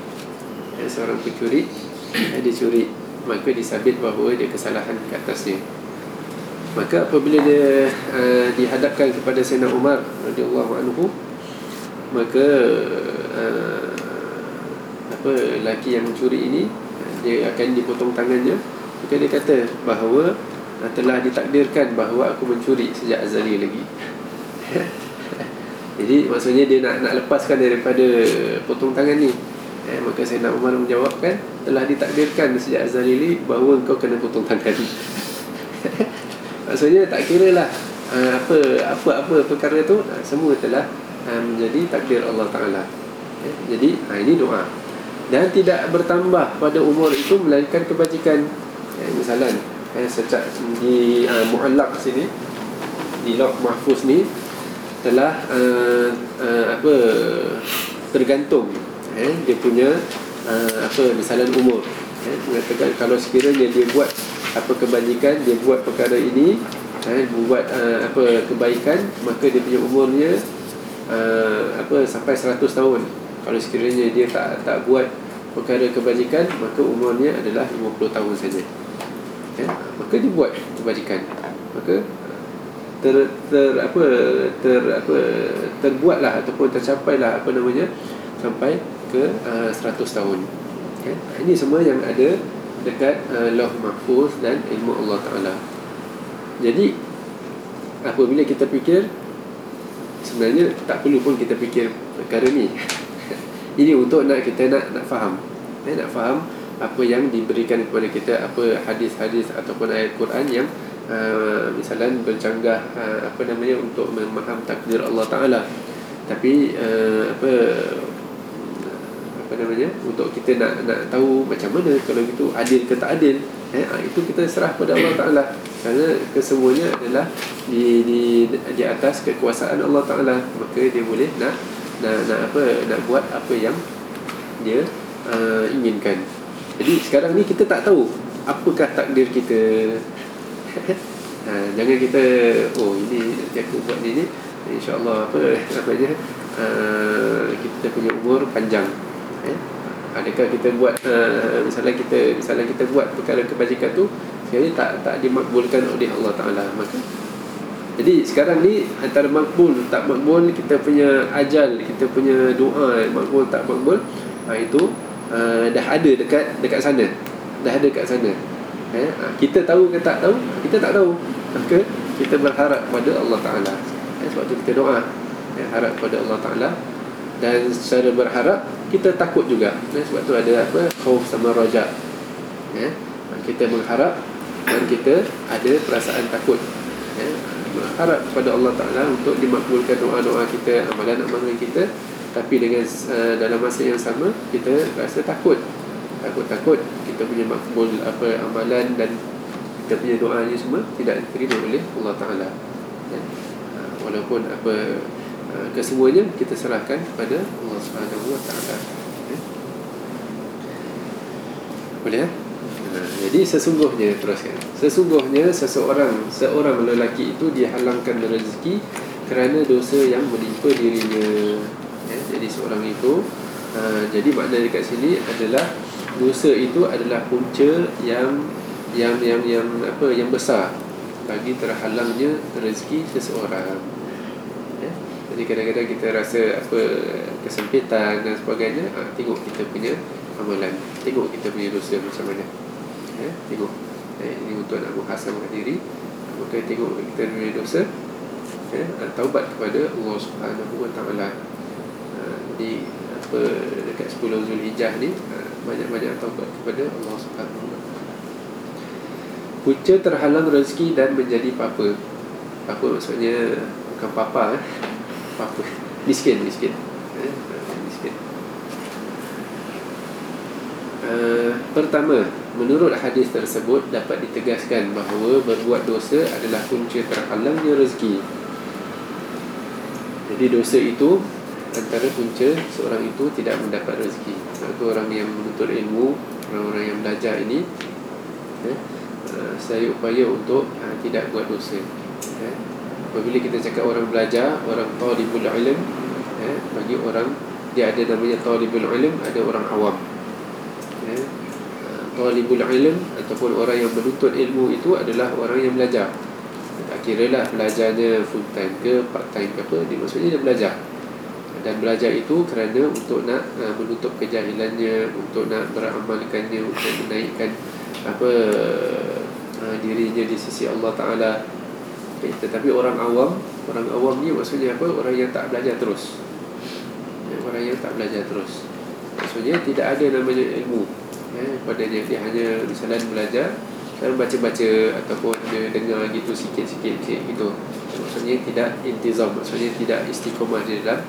Ada seorang pencuri dia curi. Maka disabit bahawa dia kesalahan ke atasnya maka apabila dia uh, dihadapkan kepada Sayyidina Umar radhiyallahu anhu maka uh, apa lelaki yang mencuri ini dia akan dipotong tangannya. Maka dia kata bahawa telah ditakdirkan bahawa aku mencuri sejak azali lagi. Jadi maksudnya dia nak nak lepaskan daripada potong tangan ni. Eh, maka saya nak Umar menjawabkan telah ditakdirkan sejak azali lagi bahawa kau kena potong tangan. Maksudnya tak kira lah ah, apa apa apa perkara tu ah, semua telah ah, menjadi takdir Allah Taala. Eh, jadi ini doa. Dan tidak bertambah pada umur itu melainkan kebajikan. Eh, misalnya eh, sejak di uh, muallak sini. Di log mahfuz ni telah uh, uh, apa tergantung eh, dia punya uh, apa misalan umur. Eh, mengatakan kalau sekiranya dia buat apa kebajikan dia buat perkara ini eh, buat uh, apa kebaikan maka dia punya umurnya uh, apa sampai 100 tahun. Kalau sekiranya dia tak tak buat perkara kebajikan maka umurnya adalah 50 tahun saja ya, maka dia buat kebajikan. Maka ter, ter apa ter apa terbuatlah ataupun tercapailah apa namanya sampai ke uh, 100 tahun. Ya. ini semua yang ada dekat uh, lauh mahfuz dan ilmu Allah Taala. Jadi apabila kita fikir sebenarnya tak perlu pun kita fikir perkara ni. Ini untuk nak kita nak nak faham. Ya, nak faham apa yang diberikan kepada kita apa hadis-hadis ataupun ayat Quran yang uh, misalnya bercanggah uh, apa namanya untuk memaham takdir Allah Taala. Tapi uh, apa apa namanya untuk kita nak nak tahu macam mana kalau itu adil ke tak adil eh uh, itu kita serah pada Allah Taala. Kerana kesemuanya adalah di di di atas kekuasaan Allah Taala. Maka dia boleh nak nak nak apa nak buat apa yang dia uh, inginkan jadi sekarang ni kita tak tahu apakah takdir kita. ha, jangan kita oh ini aku buat ni ni insya-Allah apa namanya uh, kita punya umur panjang. Eh? Adakah kita buat uh, misalnya kita misalnya kita buat perkara kebajikan tu sekali tak tak dimakbulkan oleh Allah Taala maka Jadi sekarang ni antara makbul tak makbul kita punya ajal, kita punya doa makbul tak makbul ha, itu uh, dah ada dekat dekat sana. Dah ada dekat sana. Eh, ha, kita tahu ke tak tahu? Kita tak tahu. Maka kita berharap pada Allah Taala. Eh, sebab tu kita doa. Eh, harap pada Allah Taala dan secara berharap kita takut juga. Eh, sebab tu ada apa? Khauf sama raja. Eh, kita mengharap dan kita ada perasaan takut. Eh, harap kepada Allah Ta'ala untuk dimakbulkan doa-doa kita, amalan-amalan kita tapi dengan uh, dalam masa yang sama kita rasa takut takut-takut kita punya makbul apa amalan dan kita punya doa ni semua tidak diterima oleh Allah Ta'ala ya? uh, walaupun apa uh, kesemuanya kita serahkan kepada Allah Subhanahu Wa Ta'ala boleh ya? jadi sesungguhnya teruskan. Sesungguhnya seseorang seorang lelaki itu dihalangkan rezeki kerana dosa yang menimpa dirinya. Ya, jadi seorang itu uh, jadi makna dekat sini adalah dosa itu adalah punca yang yang yang yang apa yang besar bagi terhalangnya rezeki seseorang. Ya, jadi kadang-kadang kita rasa apa kesempitan dan sebagainya, ha, tengok kita punya amalan, tengok kita punya dosa macam mana. Ya, tengok. Eh, ini untuk nak muhasabah diri maka tengok kita punya dosa ya, taubat kepada Allah Subhanahu wa taala jadi apa dekat 10 Zulhijjah ni banyak-banyak taubat kepada Allah Subhanahu wa punca terhalang rezeki dan menjadi papa. Apa maksudnya? Bukan papa eh? Papa. Miskin miskin. Eh, miskin. Uh, pertama Menurut hadis tersebut dapat ditegaskan bahawa berbuat dosa adalah punca terhalangnya rezeki. Jadi dosa itu antara punca seorang itu tidak mendapat rezeki. Maka orang yang menuntut ilmu, orang-orang yang belajar ini eh, uh, saya upaya untuk uh, tidak buat dosa. Eh, apabila kita cakap orang belajar, orang talibul ilm, eh, bagi orang dia ada namanya talibul ilm, ada orang awam. Eh, talibul ilm ataupun orang yang menuntut ilmu itu adalah orang yang belajar. Tak kira lah belajarnya full time ke part time ke apa, dia maksudnya dia belajar. Dan belajar itu kerana untuk nak uh, menutup kejahilannya, untuk nak beramalkannya, untuk menaikkan apa uh, dirinya di sisi Allah Taala. Okay, tetapi orang awam, orang awam ni maksudnya apa? Orang yang tak belajar terus. Ya, orang yang tak belajar terus. Maksudnya tidak ada namanya ilmu eh, pada dia, dia hanya misalnya belajar dan baca-baca ataupun dia dengar gitu sikit-sikit gitu maksudnya tidak intizam maksudnya tidak istiqomah di dalam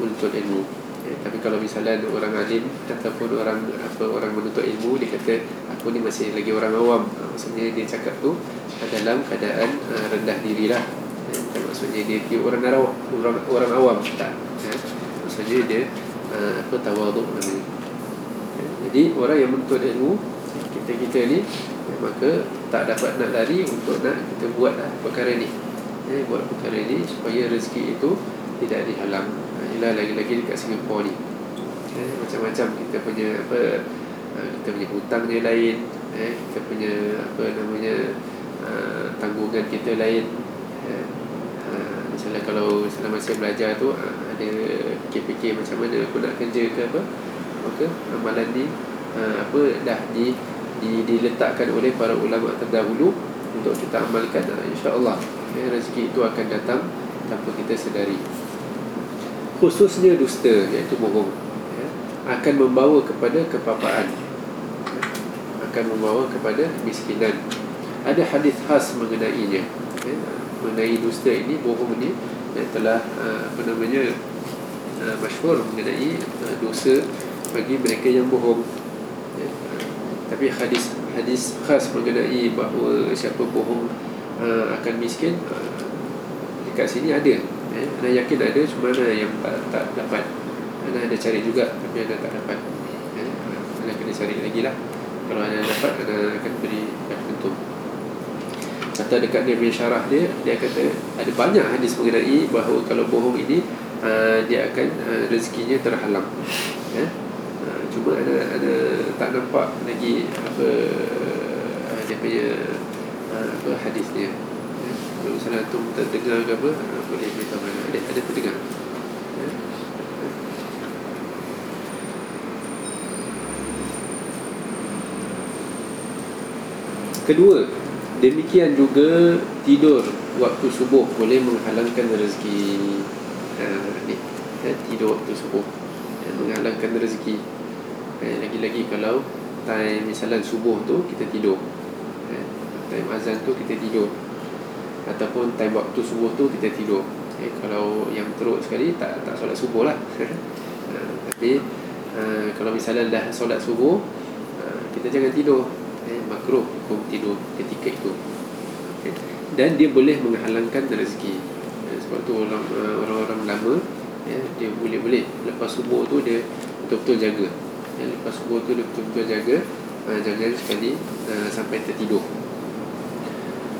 menuntut ilmu. Eh, tapi kalau misalnya orang alim ataupun orang apa orang menuntut ilmu dia kata aku ni masih lagi orang awam. Ah, maksudnya dia cakap tu dalam keadaan uh, rendah dirilah. Eh, maksudnya dia, dia orang narawak orang, orang awam tak. Eh, maksudnya dia uh, apa tawaduk namanya jadi orang yang menuntut ilmu Kita-kita ni ya, Maka tak dapat nak lari Untuk nak kita buat lah perkara ni. Ya, Buat perkara ni Supaya rezeki itu Tidak dihalang Ialah lagi-lagi dekat Singapura ni. Ya, Macam-macam kita punya apa ha, Kita punya hutang dia lain ya, Kita punya Apa namanya uh, Tanggungan kita lain. Ya, uh, Misalnya kalau Misalnya masa belajar tu uh, Ada fikir-fikir macam mana Aku nak kerja ke apa maka amalan ni uh, apa dah di, di diletakkan oleh para ulama terdahulu untuk kita amalkan insya-Allah ya, rezeki itu akan datang tanpa kita sedari khususnya dusta iaitu bohong ya, akan membawa kepada kepapaan akan membawa kepada kemiskinan ada hadis khas mengenainya ya, mengenai dusta ini bohong ini yang telah uh, apa namanya uh, masyhur mengenai uh, dosa bagi mereka yang bohong ya. tapi hadis hadis khas mengenai bahawa siapa bohong akan miskin dekat sini ada ya. anda yakin ada cuma ada yang tak, tak dapat anda ada cari juga tapi anda tak dapat ya. anda kena cari lagi lah kalau anda dapat anda akan beri tentu kata dekat dia punya syarah dia dia kata ada banyak hadis mengenai bahawa kalau bohong ini uh, dia akan uh, rezekinya terhalang ya cuma ada ada tak nampak lagi apa dia punya apa hadis dia Kalau misalnya antum tak dengar ke apa uh, Boleh beritahu mana. Ada, ada terdengar? Kedua Demikian juga tidur waktu subuh boleh menghalangkan rezeki. Uh, ni, ya, Tidur waktu subuh. Menghalangkan rezeki. Eh, Lagi-lagi kalau time misalnya subuh tu kita tidur. Eh, Time azan tu kita tidur Ataupun time waktu subuh tu kita tidur. Eh, Kalau yang teruk sekali tak tak solat subuh lah. Uh, Tapi uh, kalau misalnya dah solat subuh uh, Kita jangan tidur. Eh, Makruh hukum tidur ketika itu. Eh, Dan dia boleh menghalangkan rezeki. Eh, Sebab tu orang, uh, orang-orang lama ya, Dia boleh-boleh. Lepas subuh tu dia betul-betul jaga. Ya, Lepas subuh tu dia betul-betul jaga uh, Jangan sekali uh, sampai tertidur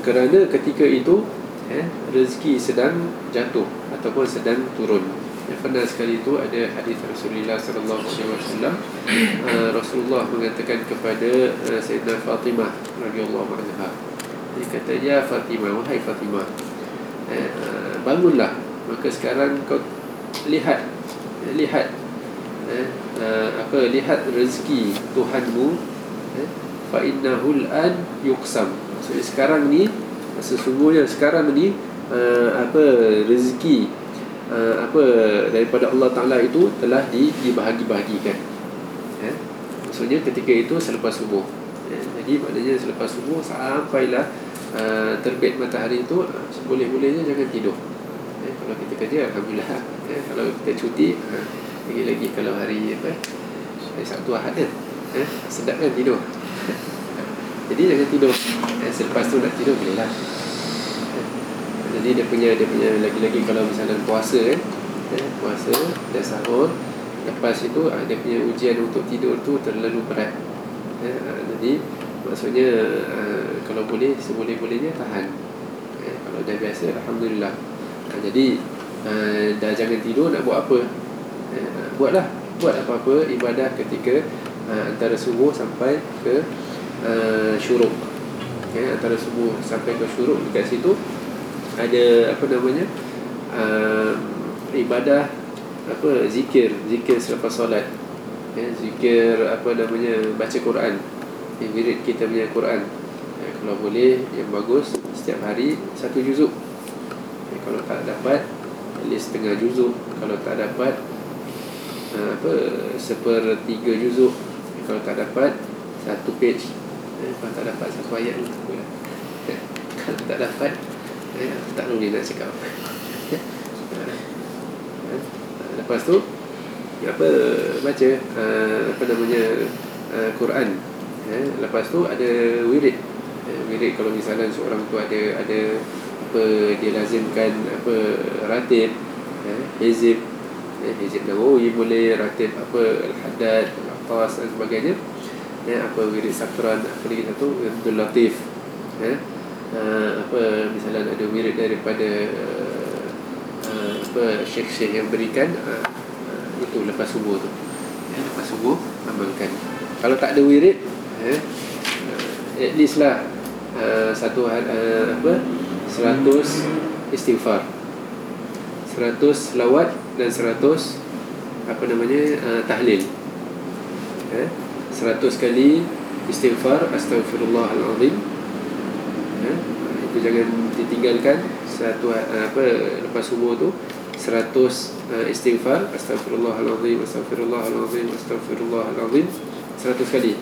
Kerana ketika itu eh, Rezeki sedang jatuh Ataupun sedang turun. Yang pernah sekali itu ada hadis Rasulullah sallallahu alaihi wasallam uh, Rasulullah mengatakan kepada uh, Sayyidina Fatimah radhiyallahu anha. Dia kata ya Fatimah wahai Fatimah eh, bangunlah. Maka sekarang kau lihat lihat eh, uh, apa lihat rezeki Tuhanmu eh, fa innahu an yuqsam maksudnya sekarang ni sesungguhnya sekarang ni uh, apa rezeki uh, apa daripada Allah Taala itu telah di, dibahagi-bahagikan. Ya. Maksudnya ketika itu selepas subuh. Ya. Jadi maknanya selepas subuh sampailah uh, terbit matahari itu uh, boleh-bolehnya jangan tidur. Ya. Kalau kita kerja alhamdulillah. Ya. Kalau kita cuti uh, lagi-lagi kalau hari apa hari Sabtu Ahad kan. Ya. Sedap kan tidur. Jadi jangan tidur. Ya. Selepas tu nak tidur bolehlah. Jadi dia punya dia punya lagi-lagi kalau misalnya puasa kan ya, puasa dan sahur lepas itu ah, dia punya ujian untuk tidur tu terlalu berat. Ya, ah, jadi maksudnya ah, kalau boleh seboleh-bolehnya tahan. Ya, kalau dah biasa alhamdulillah. Jadi dah jangan tidur nak buat apa? Ya, buatlah buat apa-apa ibadah ketika antara subuh sampai ke syuruk. Ya, antara subuh sampai ke syuruk. Dekat situ ada apa namanya uh, ibadah apa zikir. Zikir selepas solat. Ya, zikir apa namanya baca Quran. Ya, wirid kita punya Quran. Ya, kalau boleh yang bagus setiap hari satu juzuk. Ya, kalau tak dapat at least setengah juzuk. Kalau tak dapat uh, apa sepertiga juzuk. Ya, kalau tak dapat satu page ya, kalau tak dapat satu ayat ya, kalau tak dapat eh, tak boleh nak cakap ya. eh, lepas tu apa baca uh, apa namanya uh, Quran. Eh, lepas tu ada wirid. Eh, wirid kalau misalnya seorang tu ada ada apa dia lazimkan apa ratib eh, hizib. Eh, hizib nawawi boleh ratib apa al-haddad al-atas dan sebagainya eh, apa wirid sakran apa lagi satu Abdul Latif eh, uh, apa misalnya ada wirid daripada uh, apa syekh-syekh yang berikan itu lepas subuh tu. Ya, lepas subuh amalkan kalau tak ada wirid eh, uh, at least lah satu apa 100 istighfar. 100 lawat dan 100 apa namanya tahlil. Eh, 100 kali istighfar astagfirullahalazim eh, itu jangan ditinggalkan satu apa lepas subuh tu. 100 uh, istighfar astagfirullahalazim astagfirullahalazim astagfirullahalazim 100 kali.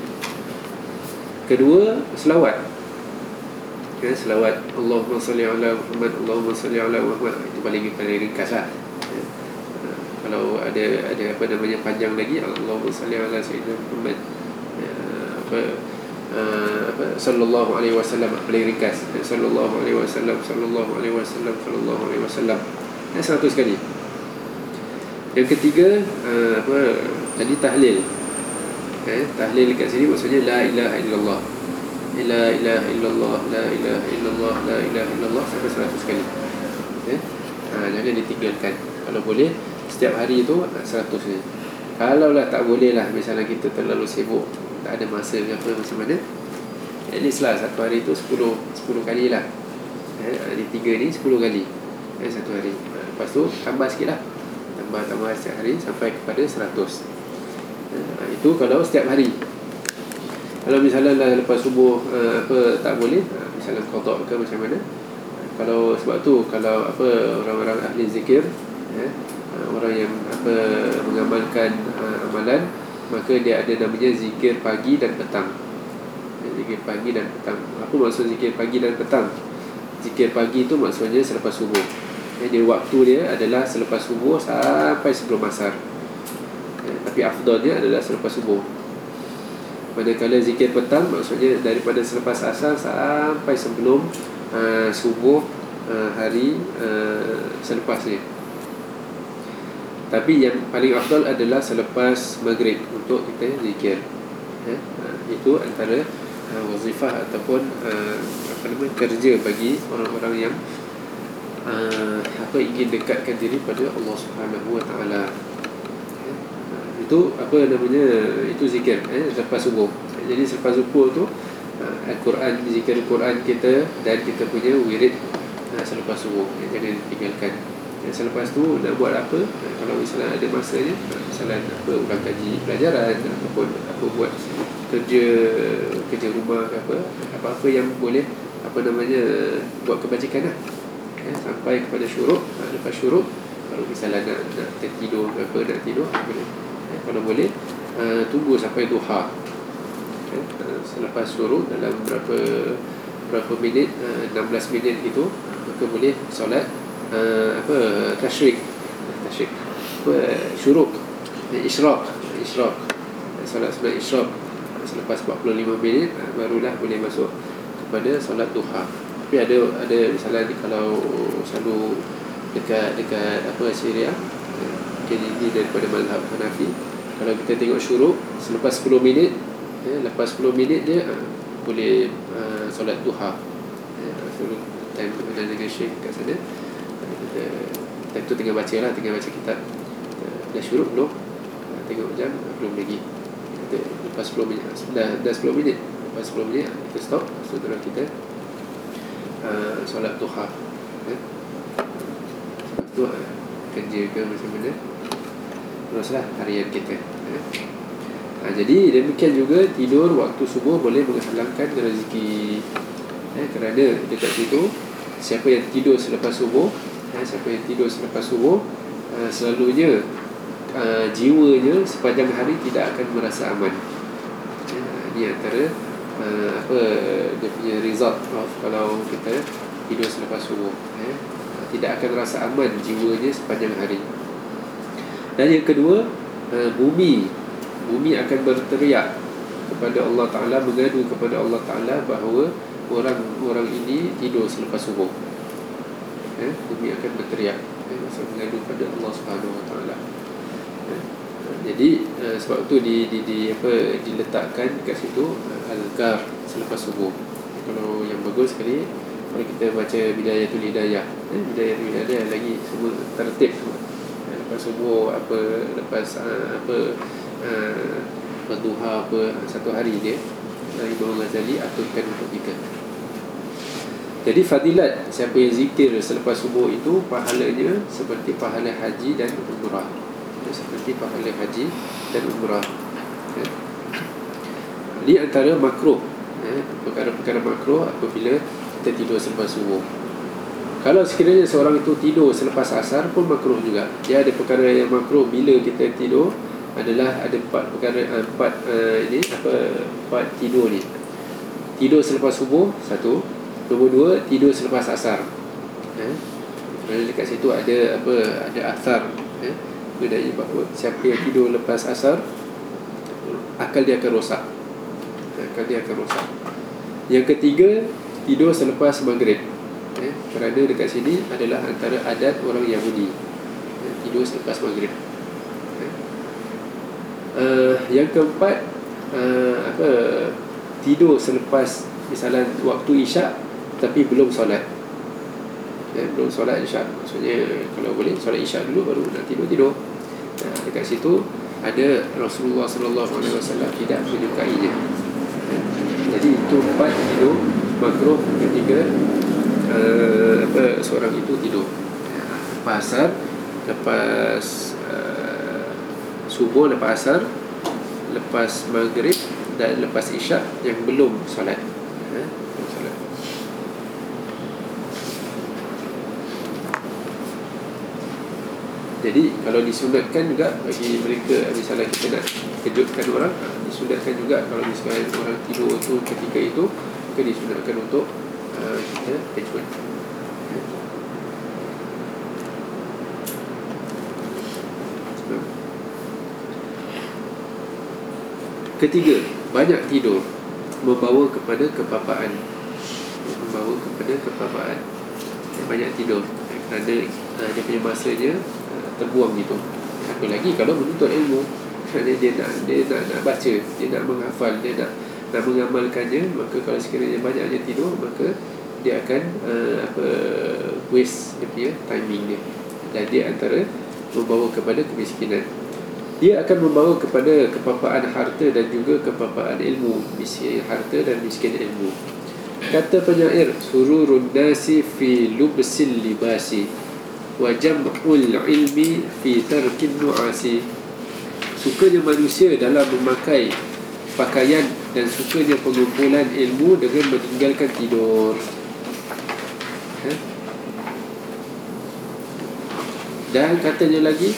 Kedua selawat. Ya selawat. Allahumma salli ala Muhammad Allahumma salli ala Muhammad. Itu paling paling ringkas lah. Ya. uh, kalau ada ada apa namanya panjang lagi Allahumma salli ala sayyidina Muhammad. ya, apa Uh, apa sallallahu alaihi wasallam paling ringkas. Sallallahu alaihi wasallam sallallahu alaihi wasallam sallallahu alaihi wasallam. Ya seratus kali yang ketiga uh, apa tadi tahlil. Eh tahlil dekat sini maksudnya la ilaha illallah. La ilaha illallah la ilaha illallah la ilaha illallah sampai seratus kali eh ha, jangan ditinggalkan. Kalau boleh setiap hari itu seratus ni. Kalau lah tak boleh lah misalnya kita terlalu sibuk ada masa ke apa macam mana. At least lah satu hari tu 10 10 kali lah. Eh, Hari tiga ni 10 kali. Eh, Satu hari. Eh, Lepas tu tambah sikit lah. Tambah-tambah setiap hari Sampai kepada 100 eh, Itu kalau setiap hari. Kalau misalnya lah lepas subuh uh, apa tak boleh uh, misalnya qada ke macam mana. Kalau sebab tu kalau apa orang-orang ahli zikir uh, orang yang apa mengamalkan uh, amalan maka dia ada namanya zikir pagi dan petang. Ya, zikir pagi dan petang. Apa maksud zikir pagi dan petang? Zikir pagi tu maksudnya selepas subuh. Ya, jadi waktu dia adalah selepas subuh sampai sebelum asar. Ya, tapi afdalnya adalah selepas subuh. Manakala zikir petang maksudnya daripada selepas asar sampai sebelum uh, subuh uh, hari uh, selepasnya. Tapi yang paling afdal adalah selepas maghrib untuk kita zikir. Ya? Uh, itu antara uh, wazifah ataupun uh, apa nama kerja bagi orang-orang yang uh, apa ingin dekatkan diri pada Allah Subhanahu Wa Taala itu apa namanya itu zikir eh, selepas subuh jadi selepas subuh tu uh, Al-Quran zikir Al-Quran kita dan kita punya wirid uh, selepas subuh jangan tinggalkan dan selepas tu nak buat apa? Uh, kalau misalnya ada masanya uh, misalnya apa ulang kaji pelajaran ataupun apa buat kerja kerja rumah ke apa apa-apa yang boleh apa namanya buat kebajikan lah. Eh, sampai kepada syuruk. Uh, lepas syuruk kalau misalnya nak, nak tertidur ke apa nak tidur boleh. Eh, kalau boleh uh, tunggu sampai duha. Uh, selepas suruh dalam berapa berapa minit uh, 16 minit itu maka boleh solat uh, apa tasyrik. Tasyrik. Apa syuruk. Eh, isyraq isyraq solat solat isyraq selepas 45 minit uh, barulah boleh masuk kepada solat duha. Tapi ada ada misalnya kalau selalu dekat dekat apa Syria. Mungkin ini daripada mazhab Hanafi. Kalau kita tengok syuruk selepas 10 minit ya, lepas 10 minit dia uh, boleh uh, solat duha. So, time kemudian dengan syekh kat sana time tu tengah baca lah tengah baca kitab. Uh, dah syuruk belum? Uh, tengok jam uh, belum lagi. Kita, lepas 10 minit dah, dah 10 minit. Lepas 10 minit kita stop. Setelah kita uh, solat ya. sebab tu uh, kerja ke macam mana? Teruslah harian kita ya. ha, jadi demikian juga tidur waktu subuh boleh menghalangkan rezeki. Ya, kerana dekat situ siapa yang tidur selepas subuh ya, siapa yang tidur selepas subuh. Uh, selalunya uh, jiwanya sepanjang hari tidak akan merasa aman. Ya, ini antara uh, apa dia punya result of kalau kita tidur selepas subuh ya. tidak akan rasa aman jiwanya sepanjang hari. Dan yang kedua uh, Bumi. Bumi akan berteriak Kepada Allah Ta'ala Mengadu kepada Allah Ta'ala Bahawa Orang-orang ini Tidur selepas subuh eh, Bumi akan berteriak. Eh, Mengadu kepada Allah Subhanahu Wa Ta'ala. Eh, Jadi uh, Sebab itu di, di, di, apa, Diletakkan dekat situ uh, Al-Gar Selepas subuh. Kalau yang bagus sekali Kalau kita baca Bidayah tu Hidayah. Bidayah tu Hidayah Lagi semua tertib semua. Lepas subuh apa lepas uh, apa uh, berduha apa satu hari dia Imam Ghazali aturkan untuk kita jadi fadilat siapa yang zikir selepas subuh itu pahalanya seperti pahala haji dan umrah seperti pahala haji dan umrah ya. ini antara makruh ya. perkara-perkara makruh apabila kita tidur selepas subuh kalau sekiranya seorang itu tidur selepas asar pun makruh juga. Dia ada perkara yang makruh bila kita tidur adalah ada empat perkara eh, empat uh, ini apa empat tidur ni. Tidur selepas subuh satu, nombor dua tidur selepas asar. Eh? Kerana dekat situ ada apa ada asar eh? Bedanya bahawa siapa yang tidur lepas asar akal dia akan rosak. Akal dia akan rosak. Yang ketiga tidur selepas maghrib ya, kerana dekat sini adalah antara adat orang Yahudi ya, tidur selepas maghrib uh, yang keempat uh, apa tidur selepas misalnya waktu isyak tapi belum solat. Ya, belum solat isyak. Maksudnya kalau boleh solat isyak dulu baru nak tidur tidur. Nah, dekat situ ada Rasulullah sallallahu alaihi wasallam tidak menyukainya ya. jadi itu empat tidur makruh ketiga uh, apa seorang itu tidur. Lepas asar lepas uh, subuh lepas asar lepas maghrib dan lepas isyak yang belum solat ha? belum solat jadi kalau disunatkan juga bagi mereka misalnya kita nak kejutkan orang disunatkan juga kalau misalnya orang tidur tu ketika itu maka disunatkan untuk uh, kita kejut Ketiga, banyak tidur membawa kepada kepapaan. Membawa kepada kepapaan. Banyak tidur kerana uh, dia punya masanya terbuang gitu. Apa lagi kalau menuntut ilmu kerana dia nak dia nak, nak baca, dia nak menghafal, dia nak nak mengamalkannya, maka kalau sekiranya banyaknya tidur, maka dia akan uh, apa waste dia punya timing dia. Dan dia antara membawa kepada kemiskinan dia akan membawa kepada kepapaan harta dan juga kepapaan ilmu miskin harta dan miskin ilmu kata penyair sururun nasi fi lubsil libasi wajamul ilmi fi tarkin nuasi. Sukanya manusia dalam memakai pakaian dan sukanya pengumpulan ilmu dengan meninggalkan tidur. Ha? Dan katanya lagi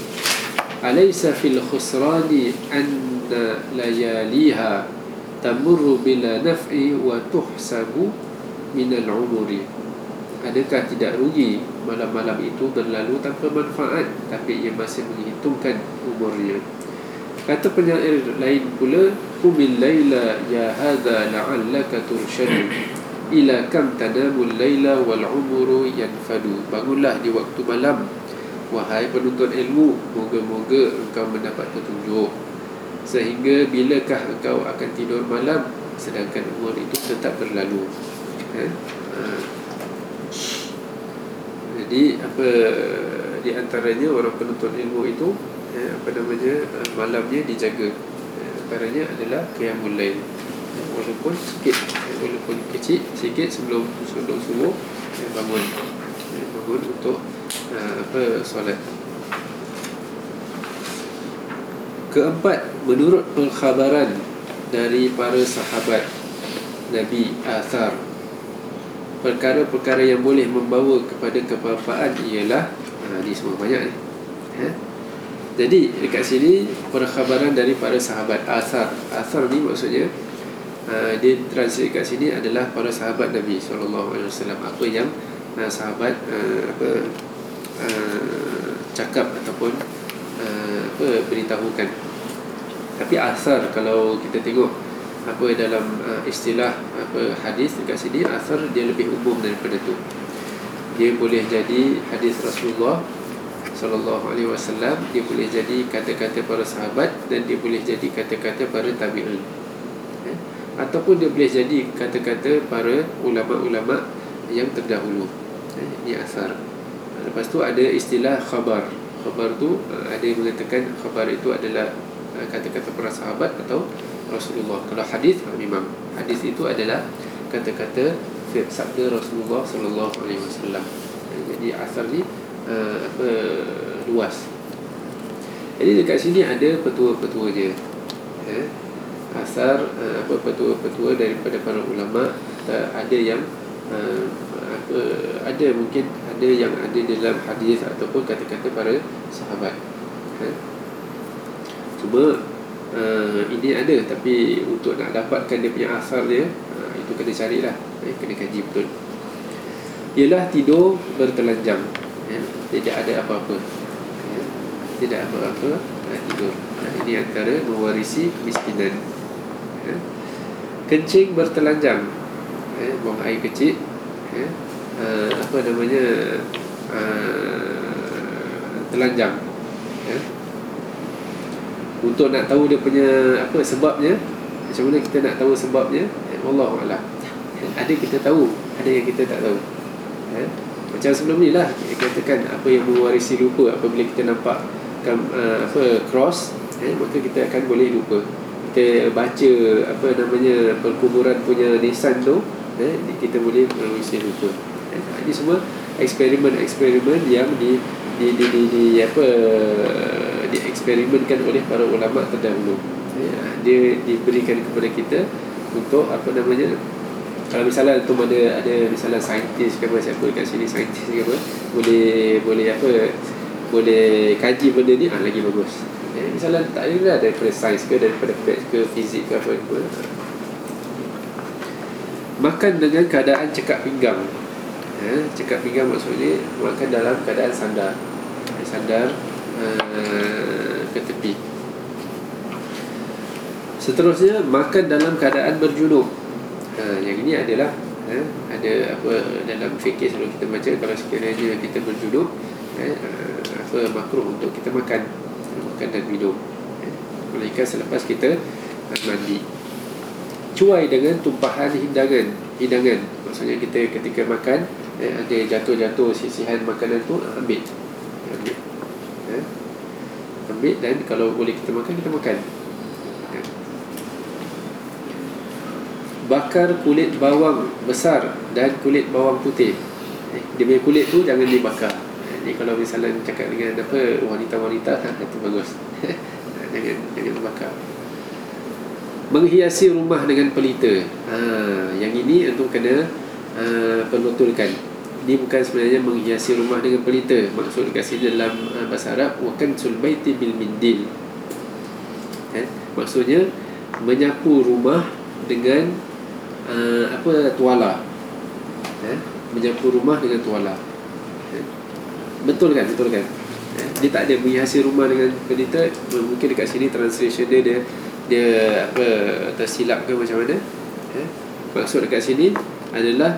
alaysa fil khusrani an layaliha tamurru bila naf'i wa tuhsabu min al-umuri adakah tidak rugi malam-malam itu berlalu tanpa manfaat Tapi ia masih menghitungkan umurnya. Kata penyair lain pula Kumil layla ya hadha la'allaka turshadu Ila kam tanamul layla wal umuru yanfadu. Bangunlah di waktu malam. Wahai penuntut ilmu Moga-moga engkau mendapat petunjuk. Sehingga bilakah engkau akan tidur malam Sedangkan umur itu tetap berlalu? Ha. Jadi apa Di antaranya orang penuntut ilmu itu eh, Apa namanya Malamnya dijaga. Eh, Antaranya adalah Qiyamul Lail. Walaupun sikit Walaupun kecil Sikit sebelum Sebelum subuh Bangun. Bangun untuk Ha, apa solat. Keempat menurut pengkhabaran dari para sahabat Nabi Athar perkara-perkara yang boleh membawa kepada kepapaan ialah ha, ni semua banyak ni. Ha? jadi dekat sini perkhabaran dari para sahabat. Athar Athar ni maksudnya ha, dia translate kat sini adalah para sahabat Nabi SAW apa yang ha, sahabat ha, apa uh, cakap ataupun uh, apa beritahukan. Tapi asar kalau kita tengok apa dalam uh, istilah apa hadis dekat sini asar dia lebih umum daripada tu dia boleh jadi hadis Rasulullah sallallahu alaihi wasallam dia boleh jadi kata-kata para sahabat dan dia boleh jadi kata-kata para tabi'in eh? ataupun dia boleh jadi kata-kata para ulama-ulama yang terdahulu eh? ini asar Lepas tu ada istilah khabar Khabar tu uh, ada yang mengatakan Khabar itu adalah uh, kata-kata para sahabat atau Rasulullah Kalau hadis uh, memang Hadis itu adalah kata-kata Sabda Rasulullah Sallallahu Alaihi Wasallam. Jadi asal ni apa, luas Jadi dekat sini ada petua-petuanya eh? Asar apa petua-petua daripada para ulama Ada yang apa, Ada mungkin ada yang ada dalam hadis ataupun kata-kata para sahabat. Ha? Cuma uh, ini ada tapi untuk nak dapatkan dia punya asal dia uh, itu kena carilah, eh, kena kaji betul. Ialah tidur bertelanjang. Ya? Tidak ada apa-apa. Ya? Tidak apa-apa uh, tidur. Nah, ini antara mewarisi kemiskinan. Ya? Kencing bertelanjang. Eh, buang air kecil. Ya? uh, apa namanya uh, telanjang ya? Untuk nak tahu dia punya apa sebabnya macam mana kita nak tahu sebabnya ya, Allah Allah ada kita tahu ada yang kita tak tahu. Ya? macam sebelum ni lah katakan apa yang mewarisi lupa apabila kita nampak uh, apa cross ya, maka kita akan boleh lupa. Kita baca apa namanya perkuburan punya nisan tu ya, kita boleh mewarisi lupa eh, ini semua eksperimen-eksperimen yang di di di di, di apa dieksperimenkan oleh para ulama terdahulu. Ya, dia diberikan kepada kita untuk apa namanya kalau misalnya tu ada ada misalnya saintis ke apa siapa dekat sini saintis ke apa boleh boleh apa boleh kaji benda ni ah lagi bagus. Eh, misalnya tak ada daripada sains ke daripada maths ke fizik ke apa ke makan dengan keadaan cekak pinggang. Eh, cekak pinggang maksudnya makan dalam keadaan sandar. Sandar uh, ke tepi. Seterusnya makan dalam keadaan berjunub uh, yang ini adalah uh, ada apa dalam fikir selalu kita baca kalau sekiranya kita berjunub uh, apa makruh untuk kita makan. Makan dan minum. Melainkan selepas kita mandi. Cuai dengan tumpahan hidangan. Hidangan. Maksudnya kita ketika makan eh, ada jatuh-jatuh sisihan makanan tu ambil. eh? Ambil dan kalau boleh kita makan kita makan eh? bakar kulit bawang besar dan kulit bawang putih eh, dia punya kulit tu jangan dibakar eh, ni kalau misalnya cakap dengan apa wanita-wanita itu bagus jangan jangan bakar menghiasi rumah dengan pelita. Ha, yang ini untuk kena uh, penutulkan. Ini bukan sebenarnya menghiasi rumah dengan pelita. Maksud dekat sini dalam uh, bahasa Arab wakan sulbaiti bil mindil. Eh? Maksudnya menyapu rumah dengan uh, apa tuala. Eh? Menyapu rumah dengan tuala. Eh? Betul kan? Betul kan? Eh? Dia tak ada menghiasi rumah dengan pelita. Mungkin dekat sini translation dia dia dia apa tersilap ke macam mana eh? maksud dekat sini adalah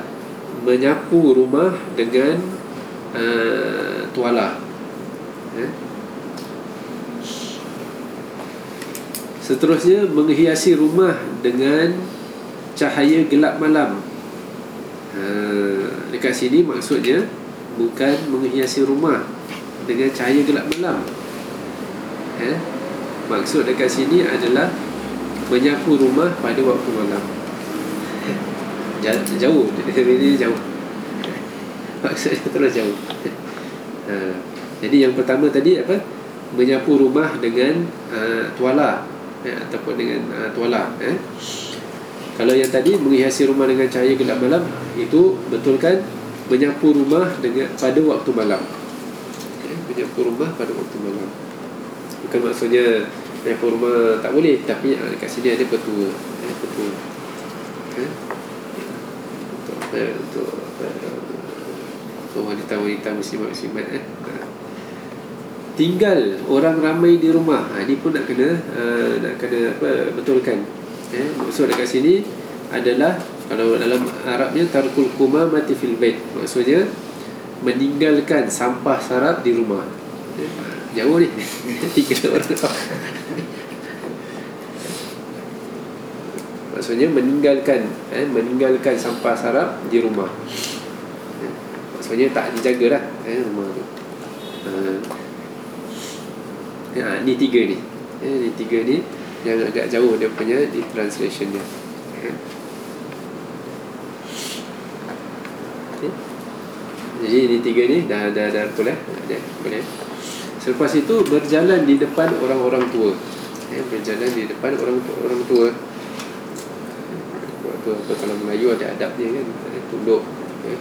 menyapu rumah dengan uh, tuala eh? seterusnya menghiasi rumah dengan cahaya gelap malam uh, dekat sini maksudnya bukan menghiasi rumah dengan cahaya gelap malam eh? Maksud dekat sini adalah Menyapu rumah pada waktu malam Jauh Ini jauh Maksudnya terlalu jauh ha. Jadi yang pertama tadi apa Menyapu rumah dengan uh, tuala eh, Ataupun dengan uh, tuala eh. Kalau yang tadi Menghiasi rumah dengan cahaya gelap malam Itu betulkan Menyapu rumah dengan pada waktu malam eh, Menyapu rumah pada waktu malam Bukan maksudnya Yang kurma tak boleh Tapi uh, dekat sini ada petua eh, Petua eh? Untuk Untuk Untuk wanita-wanita muslimat-muslimat eh? Tinggal orang ramai di rumah ha, Ini pun nak kena uh, Nak kena apa Betulkan eh? Maksud dekat sini Adalah Kalau dalam Arabnya Tarkul kuma mati fil bait Maksudnya Meninggalkan sampah sarap di rumah eh? Jauh ni Tiga orang Maksudnya meninggalkan eh, Meninggalkan sampah sarap di rumah eh, Maksudnya tak dijaga lah eh, Rumah tu uh, ya, Ni tiga ni eh, Ni tiga ni Yang agak jauh dia punya Di translation dia eh. Jadi ni tiga ni dah dah dah betul eh. Boleh. Selepas itu berjalan di depan orang-orang tua. Eh, berjalan di depan orang orang tua. Waktu apa kalau Melayu ada adabnya kan, ada tunduk. Eh,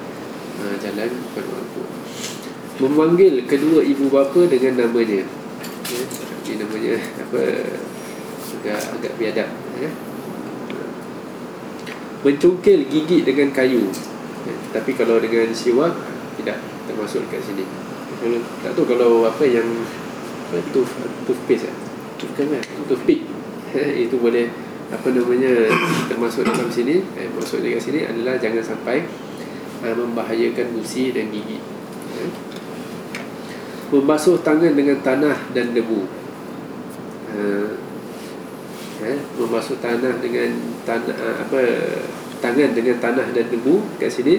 ha, jalan depan orang tua. Memanggil kedua ibu bapa dengan namanya. Eh, ini namanya apa? Agak agak biadab. Eh. Mencungkil gigi dengan kayu. Eh, tapi kalau dengan siwak tidak termasuk dekat sini. Kalau tak tahu kalau apa yang apa tooth toothpaste eh. Bukan kan? Toothpick. itu boleh apa namanya termasuk dalam sini. Eh, maksud dekat sini adalah jangan sampai uh, membahayakan gusi dan gigi. Eh. Membasuh tangan dengan tanah dan debu. Uh, eh, membasuh tanah dengan tanah uh, apa tangan dengan tanah dan debu kat sini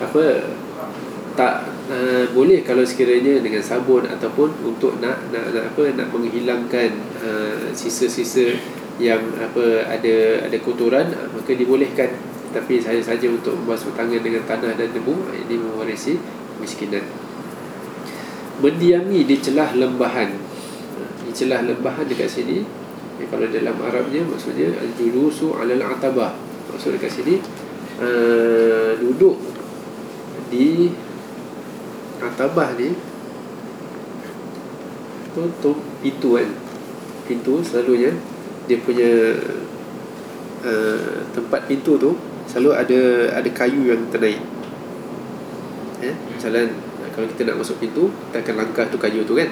apa tak uh, boleh kalau sekiranya dengan sabun ataupun untuk nak nak, nak apa nak menghilangkan uh, sisa-sisa yang apa ada ada kotoran maka dibolehkan. Tapi saya saja untuk membasuh tangan dengan tanah dan debu ini mewarisi kemiskinan. Mendiami di celah lembahan. Di celah lembahan dekat sini. Ya, kalau dalam Arabnya maksudnya al-julusu alal atabah. Maksud dekat sini uh, duduk di atabah ni. Tu, tu pintu kan? Pintu selalunya dia punya uh, tempat pintu tu selalu ada ada kayu yang ternaik. Eh jalan kalau kita nak masuk pintu kita akan langkah tu kayu tu kan?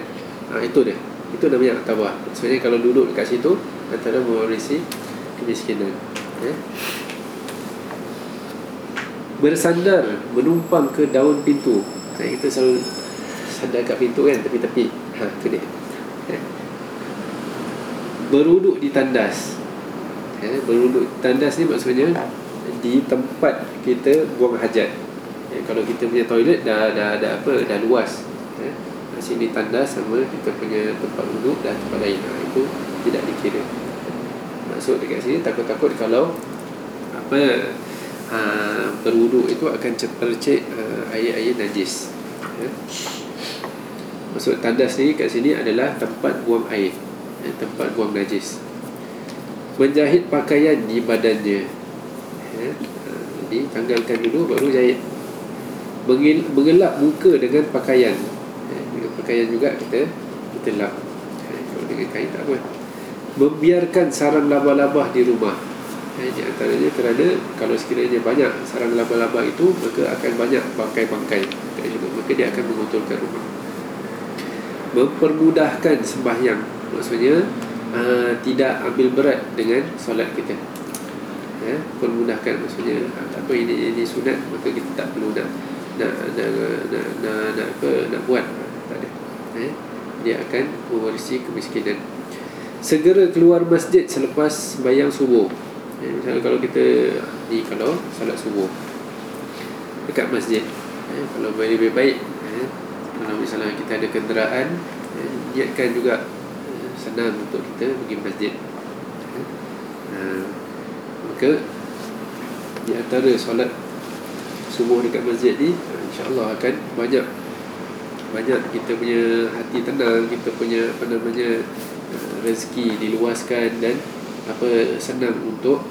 Ha, itu dia. Itu namanya atabah sebenarnya kalau duduk dekat situ antara mewarisi kemiskinan. Eh? Bersandar menumpang ke daun pintu saya kita selalu sandar kat pintu kan tepi-tepi. Ha tu dia. Eh. beruduk di tandas. Eh, beruduk di tandas ni maksudnya di tempat kita buang hajat. Eh, kalau kita punya toilet dah dah dah apa dah luas. Eh, sini tandas sama kita punya tempat duduk dan tempat lain. Ha, itu tidak dikira. Maksud dekat sini takut-takut kalau apa ha, berwuduk itu akan tercek ha, air-air najis. Ya. maksud tandas ni kat sini adalah tempat buang air ya, tempat buang najis. Menjahit pakaian di badannya ya. Jadi tanggalkan dulu baru jahit. Mengelap muka dengan pakaian. Ya, dengan pakaian juga kita kita lap. Ya, kalau dengan kain tak apa. Membiarkan sarang laba-laba di rumah ya, di antaranya kerana kalau sekiranya banyak sarang laba-laba itu maka akan banyak bangkai-bangkai maka dia akan mengotorkan rumah. Mempermudahkan sembahyang. Maksudnya uh, tidak ambil berat dengan solat kita. Ya, permudahkan. Maksudnya apa ini ini sunat maka kita tak perlu nak nak nak nak, nak, nak apa nak buat. Tak ada. Eh? dia akan mewarisi kemiskinan. Segera keluar masjid selepas bayang subuh eh, misalnya kalau kita ni kalau salat subuh dekat masjid eh, kalau lebih baik eh, kalau misalnya kita ada kenderaan eh, niatkan juga eh, senang untuk kita pergi masjid. Eh, eh, maka di antara solat subuh dekat masjid ni insyaAllah akan banyak banyak kita punya hati tenang kita punya apa namanya uh, rezeki diluaskan dan apa senang untuk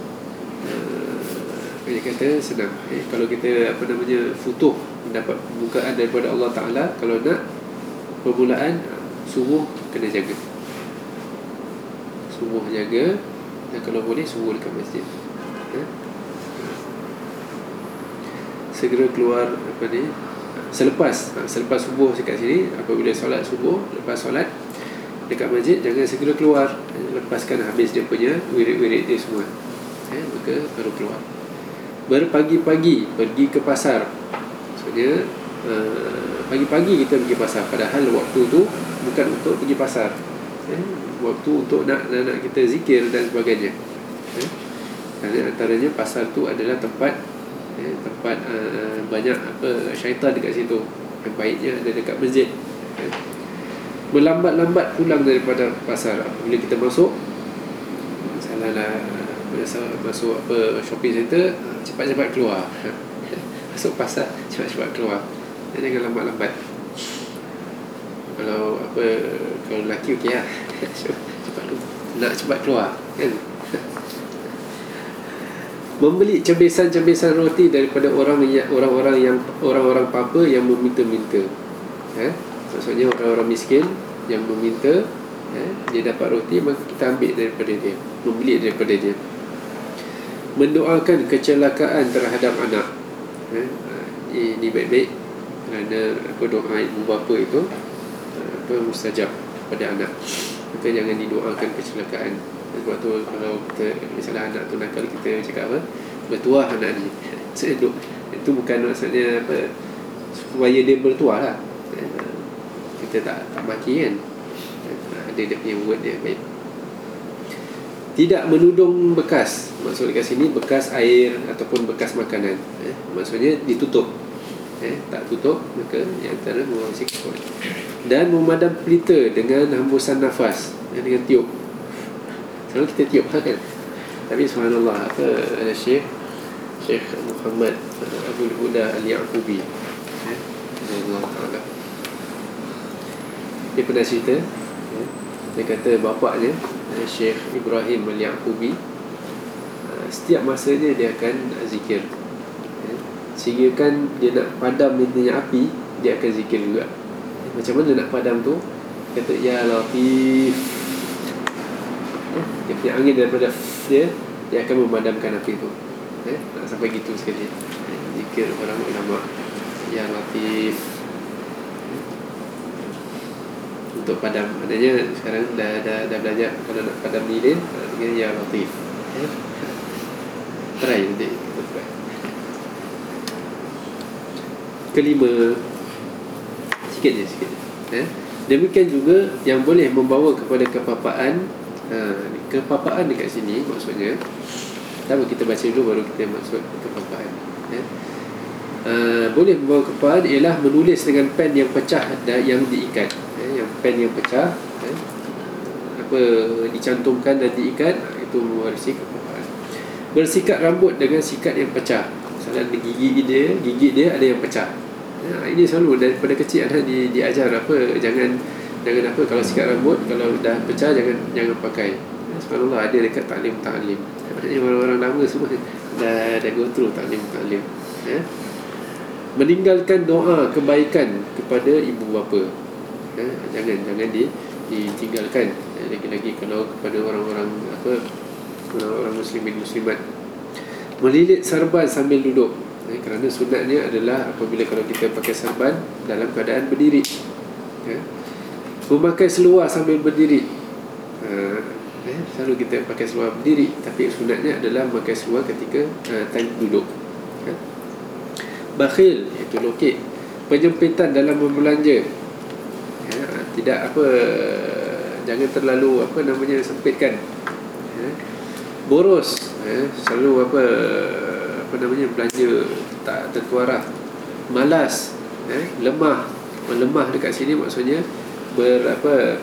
uh, kata senang. Eh, kalau kita apa namanya futuh mendapat pembukaan daripada Allah Ta'ala kalau nak permulaan subuh kena jaga. Subuh jaga dan kalau boleh subuh dekat masjid. Eh? segera keluar apa ni selepas ha, selepas subuh dekat sini apabila solat subuh lepas solat dekat masjid jangan segera keluar. Lepaskan habis dia punya wirid-wirid dia semua. Eh, maka baru keluar. Berpagi-pagi pergi ke pasar. Maksudnya uh, pagi-pagi kita pergi pasar. Padahal waktu tu bukan untuk pergi pasar. Eh, waktu untuk nak, nak kita zikir dan sebagainya. Eh, kerana antaranya pasar tu adalah tempat ya, tempat uh, banyak apa syaitan dekat situ. Yang baiknya ada dekat masjid. Ya. Melambat-lambat pulang daripada pasar. Bila kita masuk salah lah biasa masuk apa shopping center cepat-cepat keluar. Masuk pasar cepat-cepat keluar. Jangan lambat-lambat. Kalau apa kalau lelaki okey lah. Cepat nak cepat keluar kan? Membeli cebisan-cebisan roti daripada orang orang-orang yang orang-orang papa yang meminta-minta. Eh? Maksudnya orang-orang miskin yang meminta eh? dia dapat roti maka kita ambil daripada dia, membeli daripada dia. Mendoakan kecelakaan terhadap anak. Eh? Ini baik-baik kerana apa doa ibu bapa itu apa mustajab pada anak. Maka jangan didoakan kecelakaan sebab tu kalau kita misalnya anak tu nakal kita cakap apa bertuah anak ni itu bukan maksudnya apa supaya dia bertuah lah kita tak tak maki kan. Ada dia punya word dia baik. Tidak menudung bekas. Maksud dekat sini bekas air ataupun bekas makanan. Eh, maksudnya ditutup. Eh, tak tutup maka yang antara mengawasi dan memadam pelita dengan hembusan nafas eh, dengan tiup. Selalu kita tiup kan? Tapi subhanallah Apa ada syekh Syekh Muhammad uh, Abu Huda Al-Ya'qubi. Eh? Allah Ta'ala Dia pernah cerita eh? Dia kata bapaknya eh, Syekh Ibrahim Al-Ya'qubi uh, Setiap masanya dia akan zikir eh? Sehingga kan dia nak padam minta api Dia akan zikir juga? Macam mana nak padam tu Kata Ya Latif? Dia punya angin daripada dia Dia akan memadamkan api tu eh? Sampai gitu sekali? Zikir orang ulama Ya Latif eh? Untuk padam Maknanya sekarang dah, dah, dah belajar Kalau nak padam lilin Dengan Ya Latif? Try nanti. Kelima Sikit je sikit je eh? Demikian juga Yang boleh membawa kepada kepapaan ha, Kepapaan dekat sini Maksudnya Pertama kita baca dulu Baru kita maksud kepapaan eh? Uh, boleh membawa kepapaan Ialah menulis dengan pen yang pecah dan Yang diikat pen yang pecah eh? Apa Dicantumkan dan diikat Itu mewarisi kepapaan Bersikat rambut dengan sikat yang pecah Misalnya gigi dia Gigi dia ada yang pecah Ya, ini selalu daripada kecil ada di, diajar apa jangan jangan apa kalau sikat rambut kalau dah pecah jangan jangan pakai. Ya, Subhanallah ada dekat taklim taklim. Maknanya orang-orang lama semua dah dah go through taklim taklim. Ya. Meninggalkan doa kebaikan kepada ibu bapa. Ya, jangan jangan di ditinggalkan ya, lagi-lagi kalau kepada orang-orang apa orang-orang muslimin muslimat. Melilit sarban sambil duduk. Eh, kerana sunatnya adalah apabila kalau kita pakai sarban dalam keadaan berdiri. Ya. memakai seluar sambil berdiri. Eh, selalu kita pakai seluar berdiri. Tapi sunatnya adalah memakai seluar ketika uh, time duduk. Ya. bakhil itu lokek penyempitan dalam membelanja ya, tidak apa jangan terlalu apa namanya sempitkan. Ya. boros ya, selalu apa apa namanya belanja tak tertuarah malas eh, lemah. Melemah dekat sini maksudnya ber apa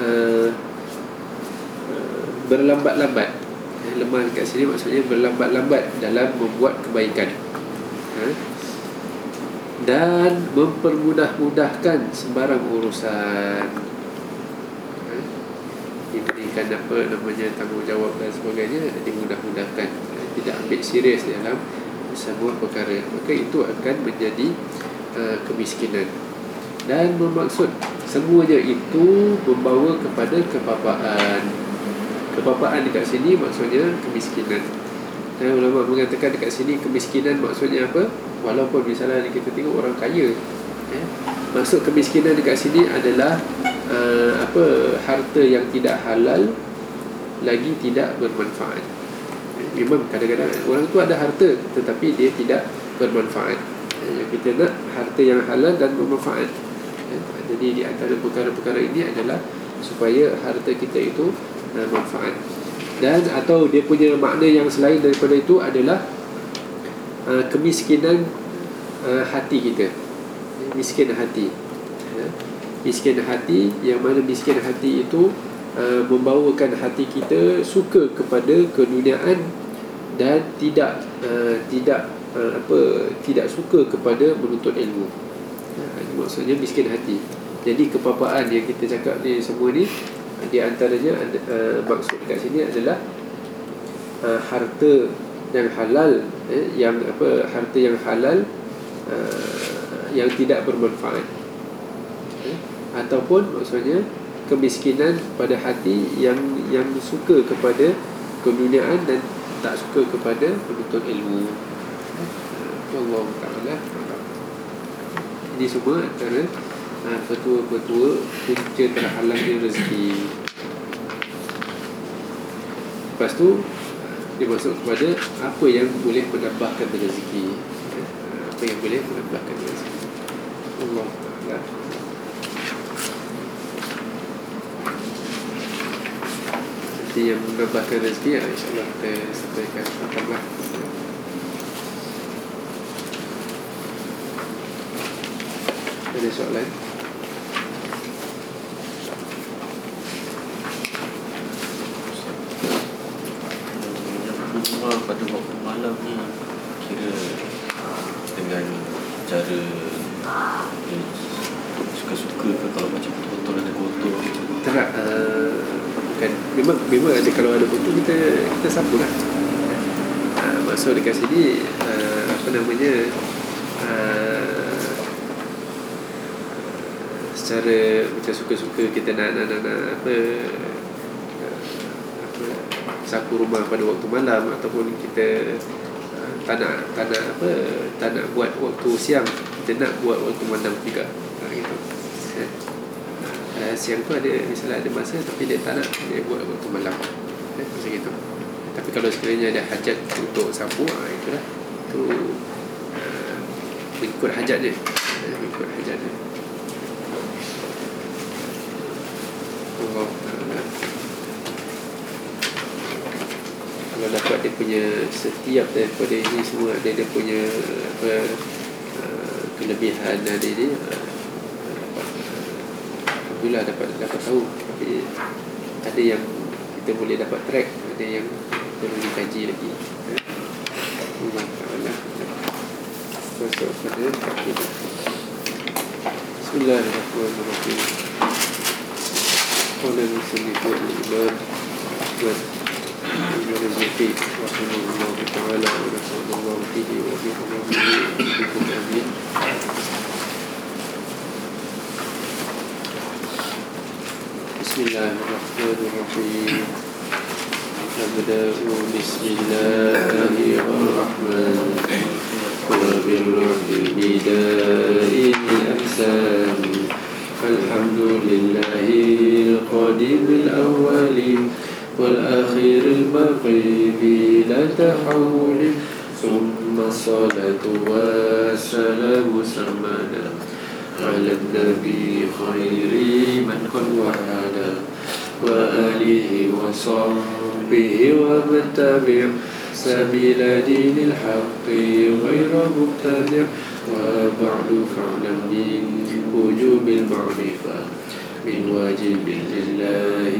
uh, berlambat-lambat. Eh, lemah dekat sini maksudnya berlambat-lambat dalam membuat kebaikan. Eh, dan mempermudah-mudahkan sembarang urusan. Eh, diberikan apa namanya tanggungjawab dan sebagainya dimudah-mudahkan. Tidak ambil serius dalam semua perkara. Maka itu akan menjadi uh, kemiskinan. Dan bermaksud semuanya itu membawa kepada kepapaan. Kepapaan dekat sini maksudnya kemiskinan. Dan ulama mengatakan dekat sini kemiskinan maksudnya apa walaupun misalnya kita tengok orang kaya eh, maksud kemiskinan dekat sini adalah uh, apa harta yang tidak halal lagi tidak bermanfaat. Memang kadang-kadang orang tu ada harta tetapi dia tidak bermanfaat. Yang kita nak harta yang halal dan bermanfaat. Jadi di antara perkara-perkara ini adalah supaya harta kita itu uh, manfaat. Dan atau dia punya makna yang selain daripada itu adalah uh, kemiskinan uh, hati kita miskin hati uh, miskin hati yang mana miskin hati itu uh, membawakan hati kita suka kepada keduniaan dan tidak uh, tidak uh, apa tidak suka kepada menuntut ilmu. Uh, maksudnya miskin hati. Jadi kepapaan yang kita cakap ni semua ni di antaranya uh, maksud kat sini adalah uh, harta yang halal eh, yang apa harta yang halal uh, yang tidak bermanfaat. Eh, ataupun maksudnya kemiskinan pada hati yang yang suka kepada keduniaan dan tak suka kepada penuntut ilmu. Allah Ta'ala. Ini semua antara uh, Petua-petua Punca terhalangnya rezeki. Lepas tu Dia masuk kepada Apa yang boleh menambahkan rezeki Apa yang boleh menambahkan rezeki Allah. Ta'ala rezeki yang menambahkan rezeki ya, InsyaAllah kita sampaikan. Alhamdulillah. Ada soalan? Yang kedua pada waktu malam ni kira dengan cara dia suka-suka ke kalau macam betul-betul ada kotor gitu. Tak uh, kan memang memang ada kalau ada foto kita sapu lah. Uh, maksud dekat sini uh, apa namanya uh, secara macam suka-suka kita nak nak nak, nak apa sapu rumah pada waktu malam ataupun kita uh, tak nak tak nak apa tak nak buat waktu siang kita nak buat waktu malam juga uh, gitu. Kan? uh, siang tu ada misalnya ada masa tapi dia tak nak dia buat waktu malam eh, macam itu tapi kalau sekiranya ada hajat untuk sapu ah itulah. Tu uh, mengikut hajat dia. Uh, hajat dia. Ta'ala. Kalau dapat dia punya setiap daripada ini semua ada dia punya apa uh, kelebihan ada dia uh, Alhamdulillah dapat dapat tahu. Tapi ada yang kita boleh dapat track ada yang perlu dikaji lagi Allah Ta'ala masuk pada kakidah Bismillahirrahmanirrahim Qala al-Musannif al-Imam Ahmad Ibn al-Muqid Rahimahullah Ta'ala Wa Rasulullah Fihi Wa Bihi Wa Bihi Wa Bihi بسم الله الرحمن الرحيم نبدأ بسم الله الرحمن وبالبداء الأحسان الحمد لله القديم الأول والآخر الباقي بلا تحول ثم الصلاة والسلام سرمدا على النبي خير من قد وعد وآله وصحبه ومن تبع سبيل دين الحق غير مبتدع. وبعد فاعلم من وجوب المعرفة من واجب لله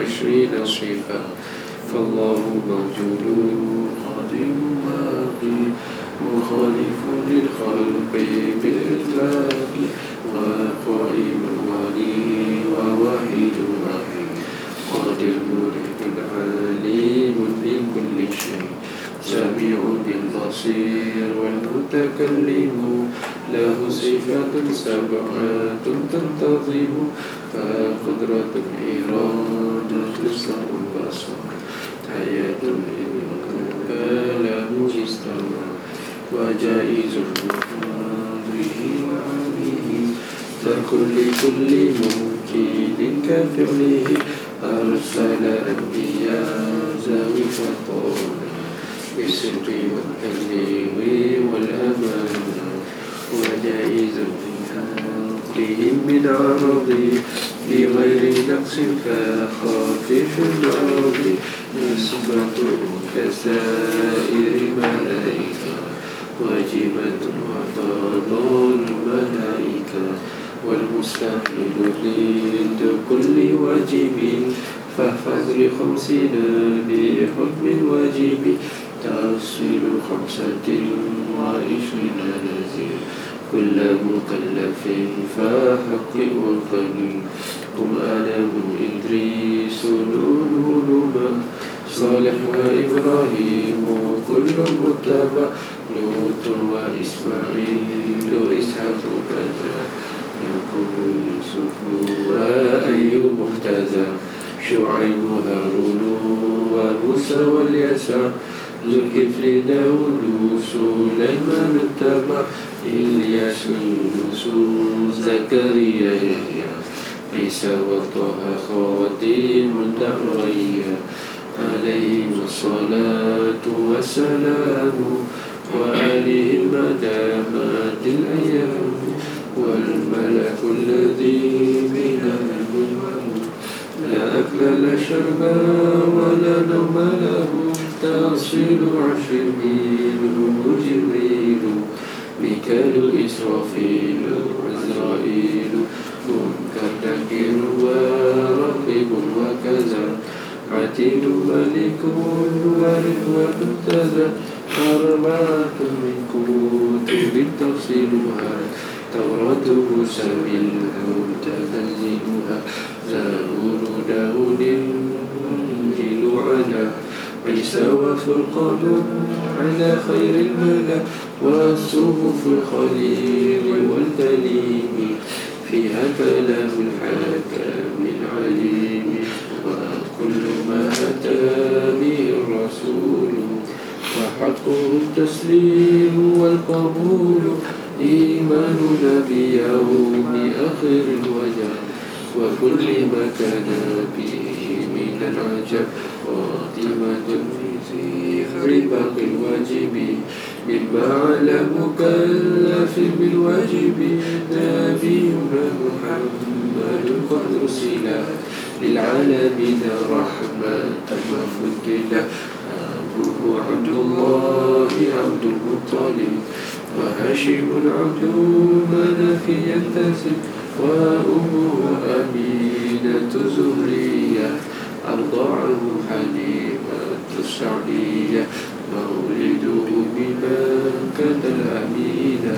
عشرين صفة فالله موجود قادم باقي. مخالف للخلق بالإطلاق وقائم ولي وواحد رحيم قادر مريد عليم من كل شيء سميع البصير والمتكلم له صفات سبعة تنتظم فقدرة الإرادة السمع البصر حياة العلم كلام استمع وجائز بقدره وعليه ترك لكل ممكن كفعله أرسل أنبياء فطور بالصدق والتبليغ والأمانة وجائز بهم من عرضي بغير نقص كخافف الأرض نسبة كسائر ملائكة واجبة وطال الملائكة والمستحيل ضد كل واجب. فاحفظ لخمسين بحكم واجب تصل خمسة وعشرين نزير كل مكلف فحقق وقليل هم آدم إدريس نوح نوما صالح وإبراهيم كل متبع. لوط وإسماعيل إسحاق كذا يعقوب يوسف وأيوب مهتدى شعيب هارون وموسى واليسع ذو الكفل داود سليمان اتبع إلياس يونس زكريا يحيى عيسى وطه خواتيم الدهرية عليهم الصلاة والسلام وعليه المدامات الأيام والملك الذي من المنور لا أكل لا شرب ولا نوم له. تصل عشر منه جبريل ميكال إسرافيل عزرائيل منكر نكير ورقيب وكذا. عتيد ملك وارث ومبتدى أربعة من كتب تفصيلها موسى بالهدى تنزيلها زبور داود إنجيل على عيسى وفرقان على خير الملا والصحف الخليل والتليم فيها كلام الحكم العليم. وكل ما أتى به الرسول وحقه التسليم والقبول. إيماننا بيوم آخر الوجع وكل ما كان به من العجب. خاتمة في رباق الواجب مما على مكلف بالواجب. نبينا محمد قد أرسل للعالمين رحمة وفضلا أبوه عبد الله عبد المطلب. وهاشم عبد مناف ينتسب وأمه أمينة زهرية أرضعه حليمة السعدية مولده بمكة الأمينة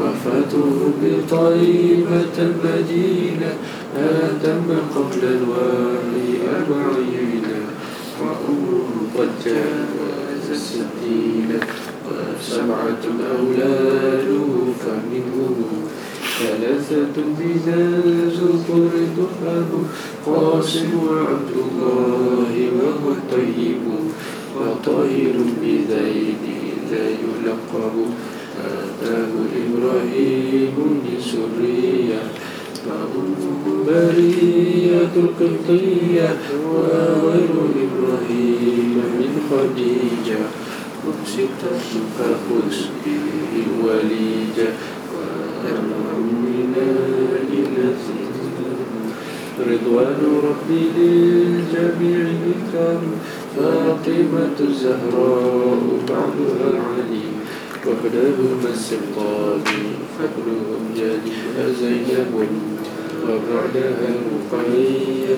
وفاته بطيبة المدينة آتم قبل الوحي أربعين وأمه قد جاوز الستين وسبعة أولاده فمنهم ثلاثة من الزفر تفهم قاسم وعبد الله وهو الطيب وطاهر بذين لا يلقب. آتاه إبراهيم من سرية وأمه برية القبطية وغير إبراهيم من خديجة. ومسكت الصبح خذ الوليد من منا رضوان ربي للجميع كان فاطمة الزهراء بعدها علي وحدهما السلطان فكلهم جدي زينب وبعدها رقية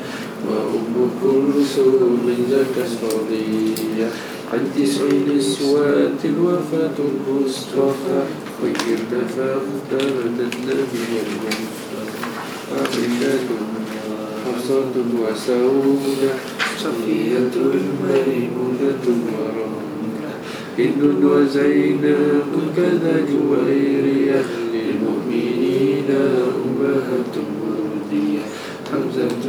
وأم كلثوم ذاك الصبية حدث عن السوات الوفاة المصطفى خيرنا فاغتبتنا من المصطفى عقلات حصاة وسونا صفية ميمونة ورمونة إن وزينب كذا وغيرها للمؤمنين أمهة مرضية حمزة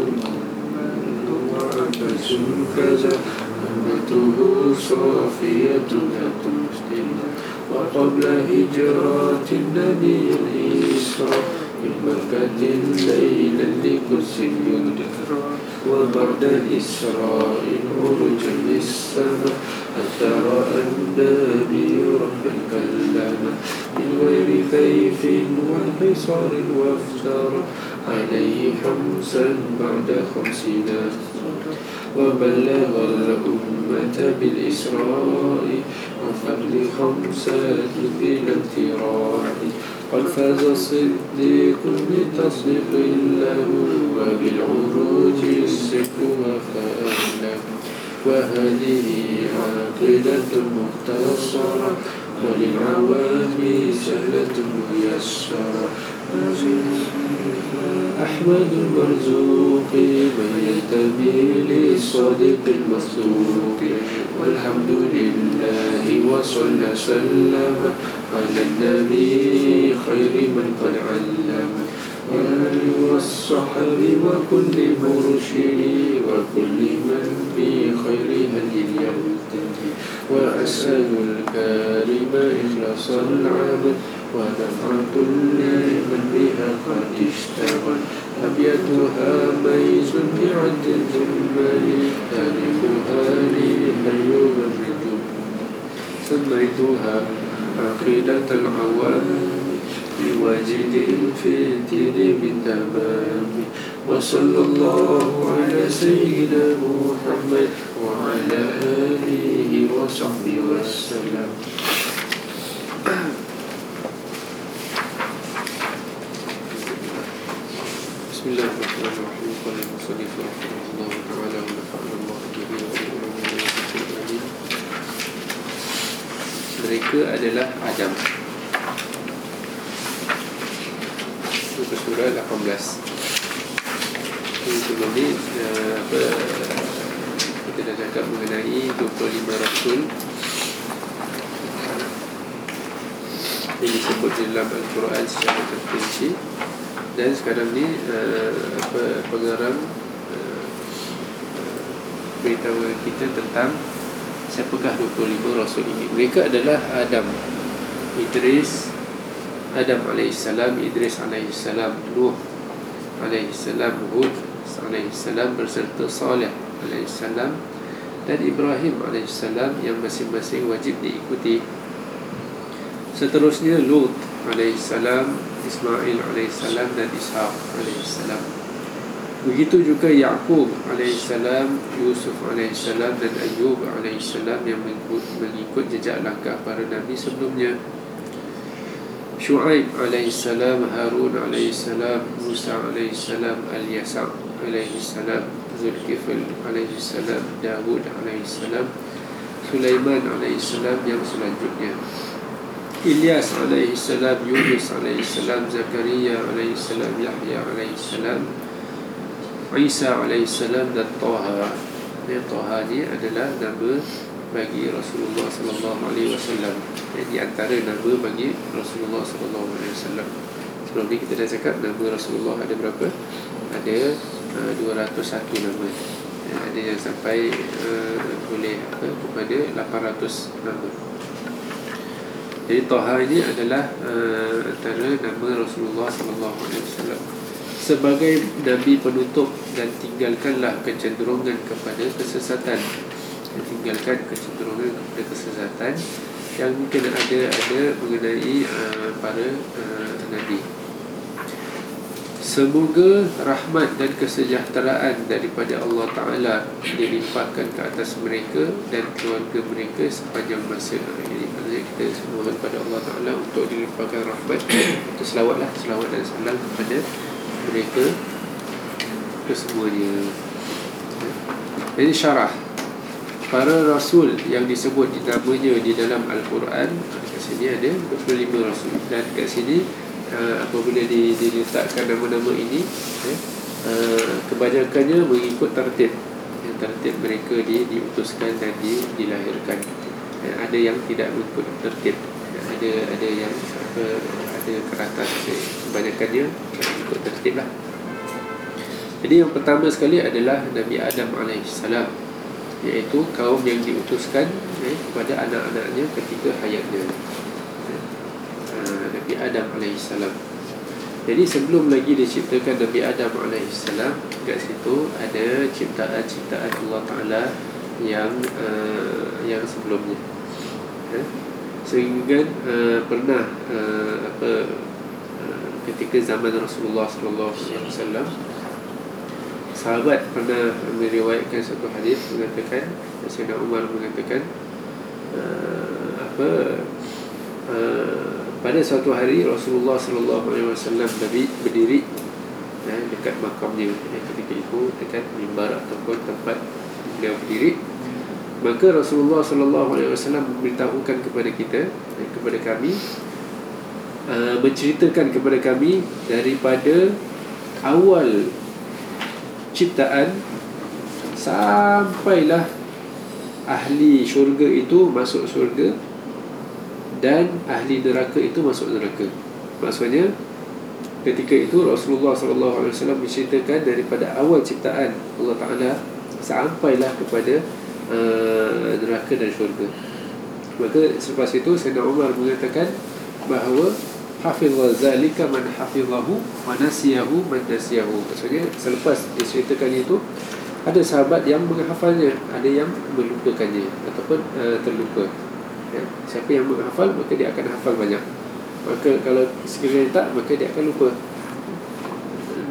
وعباس كذا صافية تسلم وقبل هجرات النبي الإسراء من مكة ليلا لقدس يذكر. وبعد الإسراء عرج للسماء حتى رأى النبي ربا كلما من غير كيف وانحصار وأفترى عليه خمسا بعد خمسين وبلغ الأمة بالإسراء وفضل خمسات بلا امتراء قد فاز الصديق بتصديق له وبالعروج الصدق وفأله وهذه عاقدة مختصرة وللعوام سهلة ميسرة. أحمد المرزوق من ينتمي للصادق المصدوق. والحمد لله وصلى سلم على النبي خير من قد علم. والصحب وكل مرشد وكل من بخير هدي يهتدي وأسأل الكريم إخلاص العمل ونفع كل من بها قد اشتغل أبيتها ميز بعد الجمل تاريخها لي حي سميتها عقيدة العوام بواجد في الدين بالتمام وصلى الله على سيدنا محمد وعلى آله وصحبه وسلم. Mereka adalah Adam Itu surah 18 Ini sebelum ni eh, apa, Kita dah cakap mengenai 25 Rasul Ini disebut dalam Al-Quran secara terperinci. Dan sekarang ni uh, apa, Pengarang uh, Beritahu kita tentang Siapakah 25 Rasul ini. Mereka adalah Adam Idris Adam AS Idris AS Nuh AS Hud AS berserta Saleh AS dan Ibrahim AS yang masing-masing wajib diikuti. Seterusnya Lut AS Ismail AS dan Ishaq AS Begitu juga Yaqub alaihissalam, Yusuf alaihissalam dan Ayub alaihissalam yang mengikut, mengikut jejak langkah para nabi sebelumnya. Shu'aib alaihissalam, Harun alaihissalam, Musa alaihissalam, Al-Yasa alaihissalam, Zulkifl alaihissalam, Dawud alaihissalam, Sulaiman alaihissalam yang selanjutnya. Ilyas alaihissalam, Yunus alaihissalam, Zakaria alaihissalam, Yahya alaihissalam, Isa alaihissalam dan Taha. Ya, Taha ni adalah nama bagi Rasulullah sallallahu alaihi wasallam. Di antara nama bagi Rasulullah sallallahu alaihi wasallam. Sebelum ni kita dah cakap nama Rasulullah ada berapa? Ada uh, 201 nama. Ya, ada yang sampai uh, boleh apa kepada 800 nama. Jadi Taha ini adalah uh, antara nama Rasulullah sallallahu alaihi wasallam. Sebagai nabi penutup dan tinggalkanlah kecenderungan kepada kesesatan. Tinggalkan kecenderungan kepada kesesatan yang mungkin ada ada mengenai uh, para uh, nabi. Semoga rahmat dan kesejahteraan daripada Allah Ta'ala dilimpahkan ke atas mereka dan keluarga mereka sepanjang masa ini. Maksudnya kita semoga kepada Allah Ta'ala untuk dilimpahkan rahmat. Itu selawatlah, selawat dan salam kepada mereka kesemuanya. Jadi syarah. Para rasul yang disebut di namanya di dalam Al-Quran kat sini ada 25 rasul. Dan kat sini uh, apabila diletakkan nama-nama ini eh, uh, kebanyakannya mengikut tertib yang tertib mereka di, diutuskan dan di, dilahirkan. eh, ada yang tidak mengikut tertib. Ada ada yang apa ada keratas. Kebanyakannya ikut tertib lah. Jadi yang pertama sekali adalah Nabi Adam AS Iaitu kaum yang diutuskan eh, Kepada anak-anaknya ketika hayatnya. Uh, Nabi Adam AS Jadi sebelum lagi diciptakan Nabi Adam AS Kat situ ada ciptaan-ciptaan Allah Ta'ala Yang uh, yang sebelumnya eh? Sehingga uh, pernah uh, apa uh, ketika zaman Rasulullah sallallahu alaihi wasallam sahabat pernah meriwayatkan satu hadis mengatakan Sayyidina Umar mengatakan uh, apa uh, pada suatu hari Rasulullah sallallahu alaihi wasallam berdiri ya, dekat makamnya ya, ketika itu dekat mimbar ataupun tempat beliau berdiri maka Rasulullah sallallahu alaihi wasallam memberitahukan kepada kita ya, kepada kami uh, menceritakan kepada kami daripada awal ciptaan sampailah ahli syurga itu masuk syurga dan ahli neraka itu masuk neraka. Maksudnya ketika itu Rasulullah sallallahu alaihi wasallam menceritakan daripada awal ciptaan Allah Taala sampailah kepada neraka dan syurga. Maka selepas itu Sayyidina Umar mengatakan bahawa hafizah zalika man hafizahu wa nasiyahu man nasiyahu maksudnya selepas diceritakan itu ada sahabat yang menghafalnya ada yang melupakannya ataupun uh, terlupa ya. siapa yang menghafal maka dia akan hafal banyak maka kalau sekiranya tak maka dia akan lupa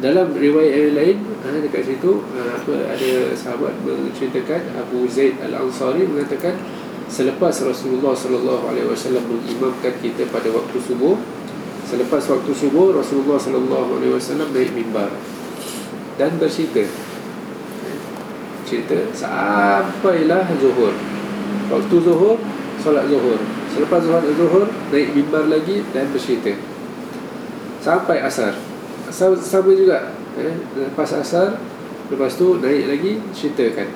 dalam riwayat yang lain uh, dekat situ uh, apa ada sahabat menceritakan Abu Zaid Al-Ansari mengatakan selepas Rasulullah sallallahu alaihi wasallam mengimamkan kita pada waktu subuh Selepas waktu subuh Rasulullah sallallahu alaihi wasallam naik mimbar dan bercerita. Cerita sampailah zuhur. Waktu zuhur solat zuhur. Selepas solat zuhur Naik mimbar lagi Dan bercerita Sampai asar Asar sama juga eh? Lepas asar Lepas tu naik lagi Ceritakan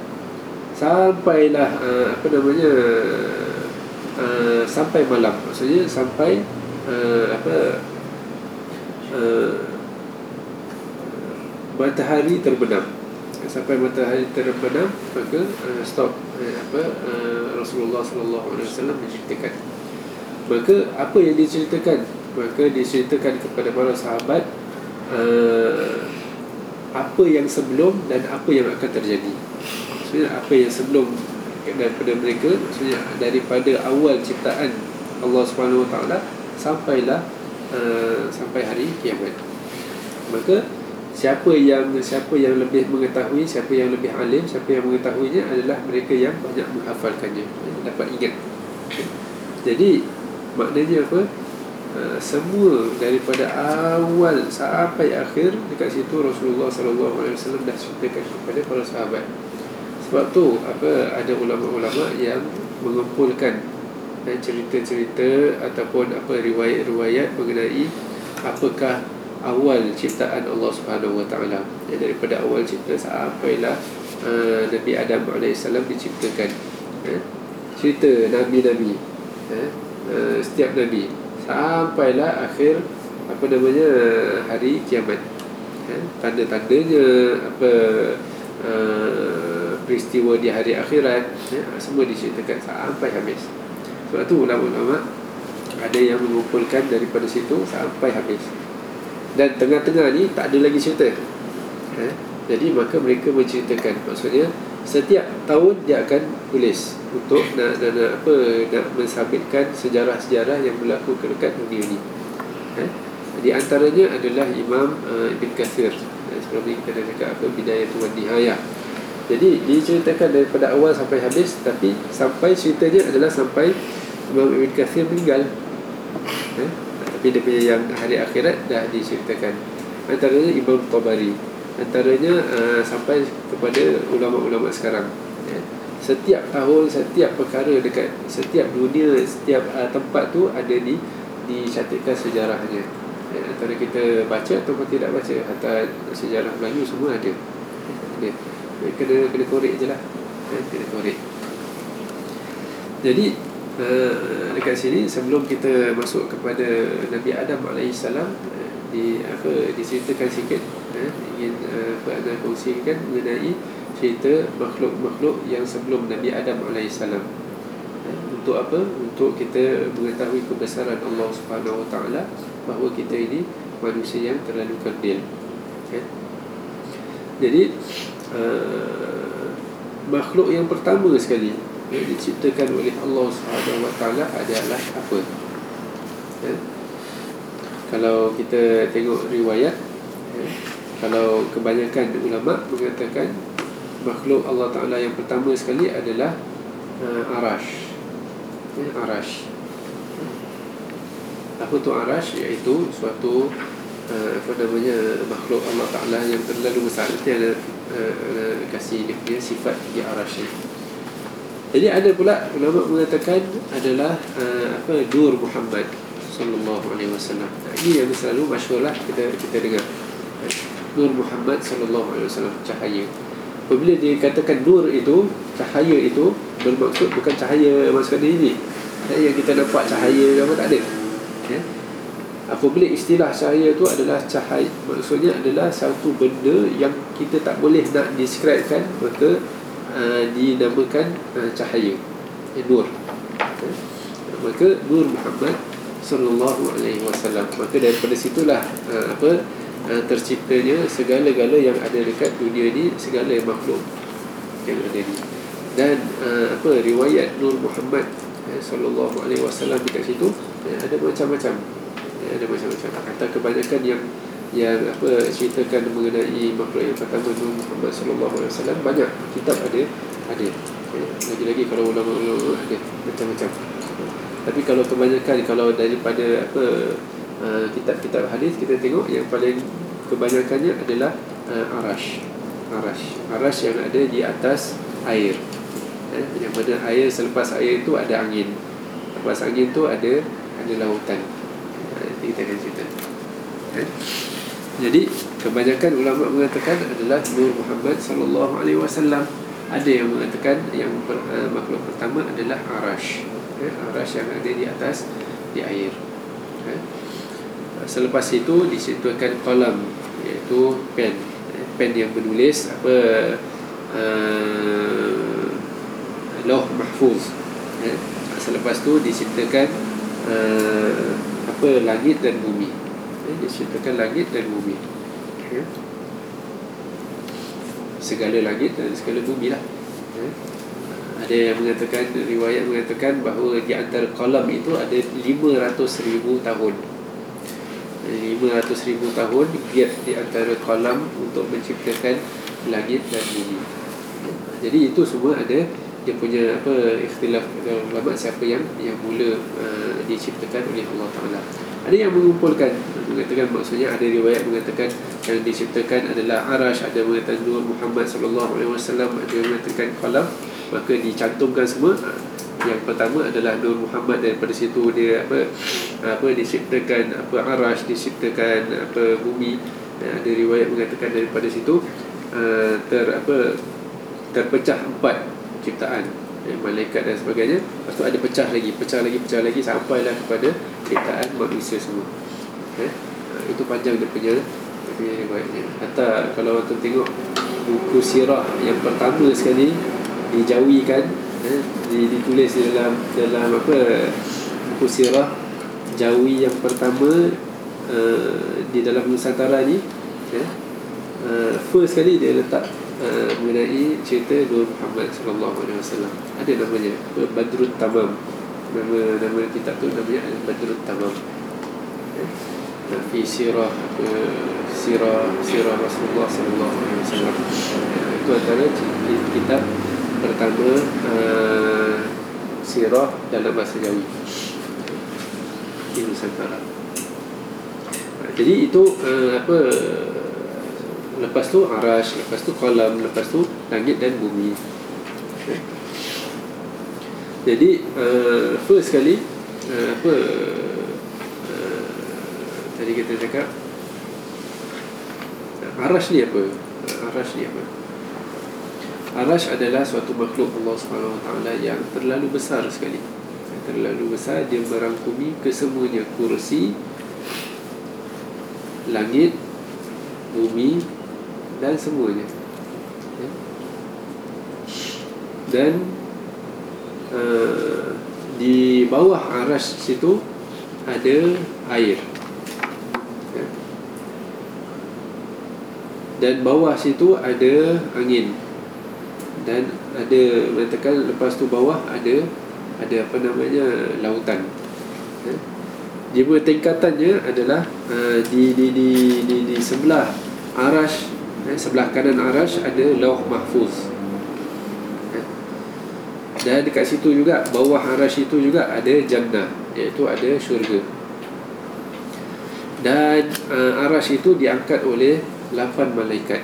Sampailah uh, Apa namanya uh, Sampai malam. Maksudnya sampai uh, Apa uh, Matahari terbenam. Sampai matahari terbenam Maka uh, stop uh, apa uh, Rasulullah SAW menceritakan. Maka apa yang diceritakan? Maka diceritakan kepada para sahabat uh, Apa yang sebelum dan apa yang akan terjadi. Maksudnya apa yang sebelum daripada mereka Maksudnya daripada awal ciptaan Allah SWT Sampailah uh, Sampai hari kiamat. Maka siapa yang siapa yang lebih mengetahui siapa yang lebih alim siapa yang mengetahuinya adalah mereka yang banyak menghafalkannya. Dapat ingat. Jadi maknanya apa uh, semua daripada awal sampai akhir dekat situ Rasulullah sallallahu alaihi wasallam dah ceritakan kepada para sahabat sebab tu apa ada ulama-ulama yang mengumpulkan eh, cerita-cerita ataupun apa riwayat-riwayat mengenai apakah awal ciptaan Allah Subhanahu Wa Taala ya, daripada awal cipta sampailah uh, Nabi Adam alaihissalam diciptakan ya. cerita nabi-nabi ya. uh, setiap nabi sampailah akhir apa namanya hari kiamat ya. tanda-tandanya apa uh, peristiwa di hari akhirat ya. semua diceritakan sampai habis sebab tu ulama-ulama ada yang mengumpulkan daripada situ sampai habis dan tengah-tengah ni tak ada lagi cerita eh? Jadi maka mereka menceritakan Maksudnya setiap tahun dia akan tulis Untuk nak, nak, nak, apa, nak mensabitkan sejarah-sejarah yang berlaku ke dekat dunia ni eh? Di antaranya adalah Imam uh, Ibn Kathir eh, Sebelum ni kita dah cakap apa Bidayah Tuhan Nihayah Jadi diceritakan daripada awal sampai habis Tapi sampai ceritanya adalah sampai Imam Ibn Kathir meninggal eh? tapi dia punya yang hari akhirat dah diceritakan antaranya Imam Tabari antaranya uh, sampai kepada ulama-ulama sekarang. Setiap tahun setiap perkara dekat setiap dunia setiap uh, tempat tu ada di dicatatkan sejarahnya ya. antara kita baca ataupun tidak baca hatta sejarah Melayu semua ada ya. kena kena korek je lah ya. kena korek jadi Uh, dekat sini sebelum kita masuk kepada Nabi Adam alaihissalam uh, di apa diceritakan sikit uh, ingin uh, anda kongsikan mengenai cerita makhluk-makhluk yang sebelum Nabi Adam alaihissalam uh, untuk apa untuk kita mengetahui kebesaran Allah Subhanahu Taala bahawa kita ini manusia yang terlalu kerdil okay? jadi uh, makhluk yang pertama sekali yang diciptakan oleh Allah Subhanahu Taala adalah apa? Kalau kita tengok riwayat, ya? kalau kebanyakan ulama mengatakan makhluk Allah Taala yang pertama sekali adalah uh, arash. Ya, arash. Apa tu arash? Iaitu suatu uh, apa namanya makhluk Allah Taala yang terlalu besar. Itu ada uh, kasih dia punya sifat di arash. Jadi ada pula ulama mengatakan adalah uh, apa Nur Muhammad sallallahu alaihi wasallam. Ini yang selalu masyhurlah kita kita dengar. Nur Muhammad sallallahu alaihi wasallam cahaya. Apabila dikatakan nur itu, cahaya itu bermaksud bukan cahaya maksud ini. Yang kita nampak cahaya apa tak ada. Ya. Apabila istilah cahaya itu adalah cahaya maksudnya adalah satu benda yang kita tak boleh nak describekan maka Uh, dinamakan uh, cahaya eh, nur okay. maka nur Muhammad sallallahu alaihi wasallam maka daripada situlah uh, apa uh, terciptanya segala-gala yang ada dekat dunia ni segala makhluk yang ada ni. Dan uh, apa riwayat nur Muhammad uh, sallallahu alaihi wasallam dekat situ uh, ada macam-macam. Uh, ada macam-macam. Kata kebanyakan yang yang apa ceritakan mengenai makhluk yang pertama Nabi Muhammad sallallahu alaihi wasallam banyak kitab ada ada. Lagi-lagi kalau ulama-ulama ada macam-macam. Tapi kalau kebanyakan kalau daripada apa uh, kitab-kitab hadis kita tengok yang paling kebanyakannya adalah uh, arash arash arash yang ada di atas air eh, yang mana air selepas air itu ada angin selepas angin tu ada ada lautan ha, nanti kita akan cerita ha? jadi kebanyakan ulama mengatakan adalah Nur Muhammad sallallahu alaihi wasallam ada yang mengatakan yang per, uh, makhluk pertama adalah arash ha? arash yang ada di atas di air ha? Selepas itu disitukan kolam iaitu pen pen yang menulis apa uh, loh mahfuz ya. selepas tu diciptakan uh, apa langit dan bumi ya. diciptakan langit dan bumi ya. segala langit dan segala bumi lah ya. ada yang mengatakan riwayat mengatakan bahawa di antara kolam itu ada 500 ribu tahun 500 ribu tahun giat di antara kolam untuk menciptakan langit dan bumi jadi itu semua ada dia punya apa ikhtilaf ulama siapa yang yang mula uh, diciptakan oleh Allah Taala. Ada yang mengumpulkan mengatakan maksudnya ada riwayat mengatakan yang diciptakan adalah arash ada mengatakan Nur Muhammad sallallahu alaihi wasallam ada mengatakan qalam maka dicantumkan semua yang pertama adalah Nur Muhammad daripada situ dia apa apa diciptakan apa arash diciptakan apa bumi. Ada riwayat mengatakan daripada situ uh, ter apa terpecah empat ciptaan eh, malaikat dan sebagainya. Lepas tu ada pecah lagi pecah lagi pecah lagi sampailah kepada ciptaan manusia semua. Eh? Ha, itu panjang dia punya riwayatnya. Hatta kalau orang tengok buku sirah yang pertama sekali dijauhikan eh, ditulis di dalam dalam apa buku sirah jawi yang pertama uh, di dalam Nusantara ni eh, uh, first sekali dia letak uh, mengenai cerita Nur Muhammad sallallahu alaihi wasallam. Ada namanya Badrut Tamam. Nama nama kitab tu namanya Badrut Tamam. Ya. Fi sirah uh, sirah sirah Rasulullah sallallahu alaihi wasallam. Ya, itu antara kitab pertama uh, sirah dalam bahasa Jawi. Di Nusantara. Jadi itu uh, apa Lepas tu arash Lepas tu kolam Lepas tu langit dan bumi okay. Jadi uh, First sekali uh, Apa uh, Tadi kita cakap Arash ni apa Arash ni apa Arash adalah suatu makhluk Allah SWT yang terlalu besar sekali. Terlalu besar Dia merangkumi kesemuanya. Kursi Langit Bumi dan semuanya. Ya. dan uh, di bawah aras situ ada air. Ya. dan bawah situ ada angin dan ada mengatakan lepas tu bawah ada ada apa namanya lautan. Ya. Jika tingkatannya adalah uh, di, di, di, di, di sebelah arash eh, sebelah kanan arash ada lauh mahfuz. Eh. dan dekat situ juga bawah arash itu juga ada jannah iaitu ada syurga. Dan uh, arash itu diangkat oleh 8 malaikat.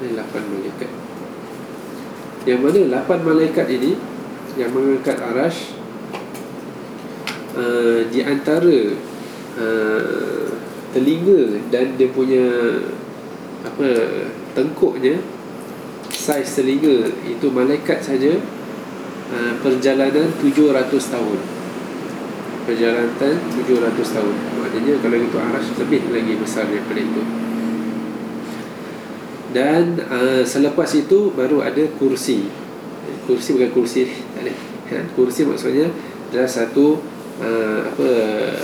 Eh, 8 malaikat yang mana 8 malaikat ini yang mengangkat arash uh, di antara uh, telinga dan dia punya apa tengkuknya saiz telinga itu malaikat saja uh, perjalanan 700 tahun. Perjalanan 700 tahun. Maknanya kalau itu arash lebih lagi besar daripada itu dan uh, selepas itu baru ada kursi. Kursi bukan kursi ya, kursi maksudnya adalah satu uh, apa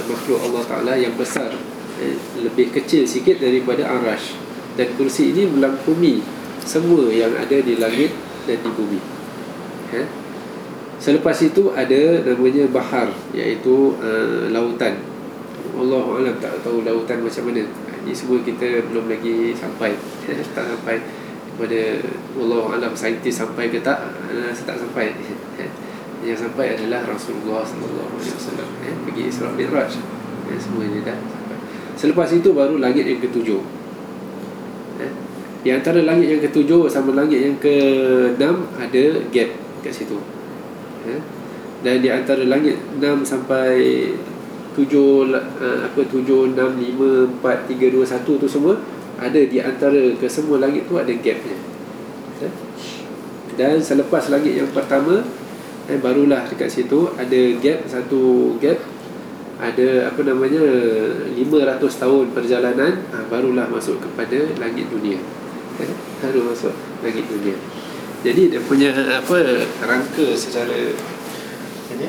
makhluk Allah Taala yang besar. Eh, lebih kecil sikit daripada arash dan kursi ini melangkumi semua yang ada di langit dan di bumi. Ha? selepas itu ada namanya bahar iaitu uh, lautan. Allah Alam tak tahu lautan macam mana ini semua kita belum lagi sampai tak sampai kepada Allah Alam saintis sampai ke tak uh, tak sampai. Yang sampai adalah Rasulullah wasallam eh pergi Isra Mi'raj. Eh, semua ini dah sampai. Selepas itu baru langit yang ketujuh. Di antara langit yang ketujuh sama langit yang keenam ada gap kat situ. Dan di antara langit 6 sampai 7 uh, apa 7 6 5 4 3 2 1 tu semua ada di antara ke semua langit tu ada gapnya. Ya? dan selepas langit yang pertama eh, barulah dekat situ ada gap satu gap ada apa namanya 500 tahun perjalanan ha, barulah masuk kepada langit dunia. Eh, baru masuk langit dunia. Jadi dia punya apa rangka secara ini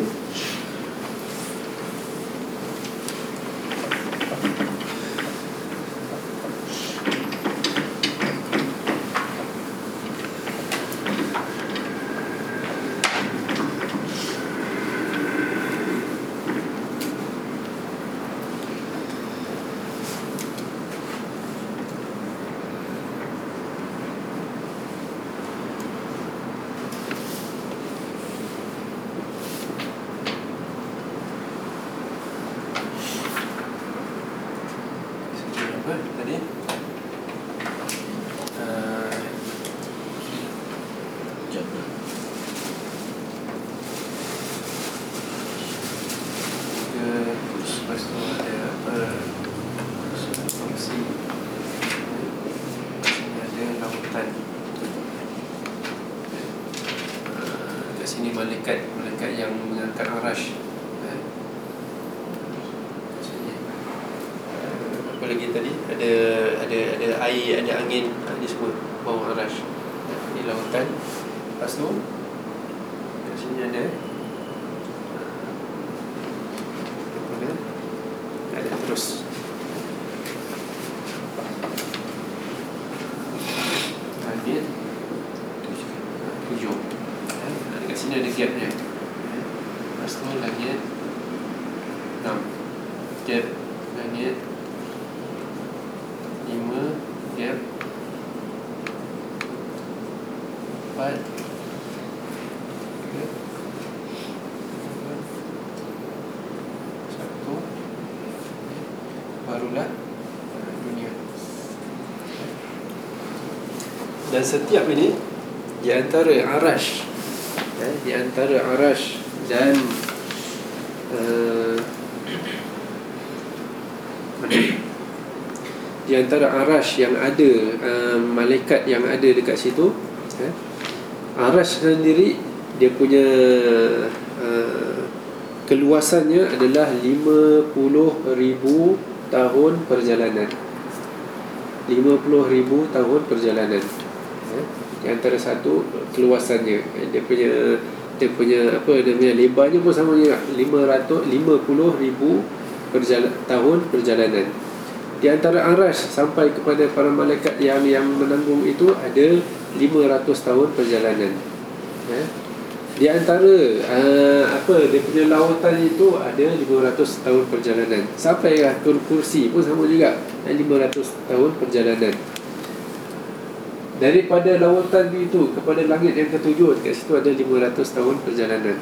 dan setiap ini di antara arash eh, di antara arash dan uh, di antara arash yang ada uh, malaikat yang ada dekat situ eh, arash sendiri dia punya uh, keluasannya adalah 50 ribu tahun perjalanan. 50 ribu tahun perjalanan di antara satu keluasannya dia. Punya dia punya apa dia punya lebarnya pun sama juga. 550 ribu tahun perjalanan. Di antara arash sampai kepada para malaikat yang yang menanggung itu ada 500 tahun perjalanan. Ya. di antara uh, apa dia punya lautan itu ada 500 tahun perjalanan. Sampai ke kursi pun sama juga. 500 tahun perjalanan Daripada lautan itu kepada langit yang ketujuh Dekat situ ada 500 tahun perjalanan.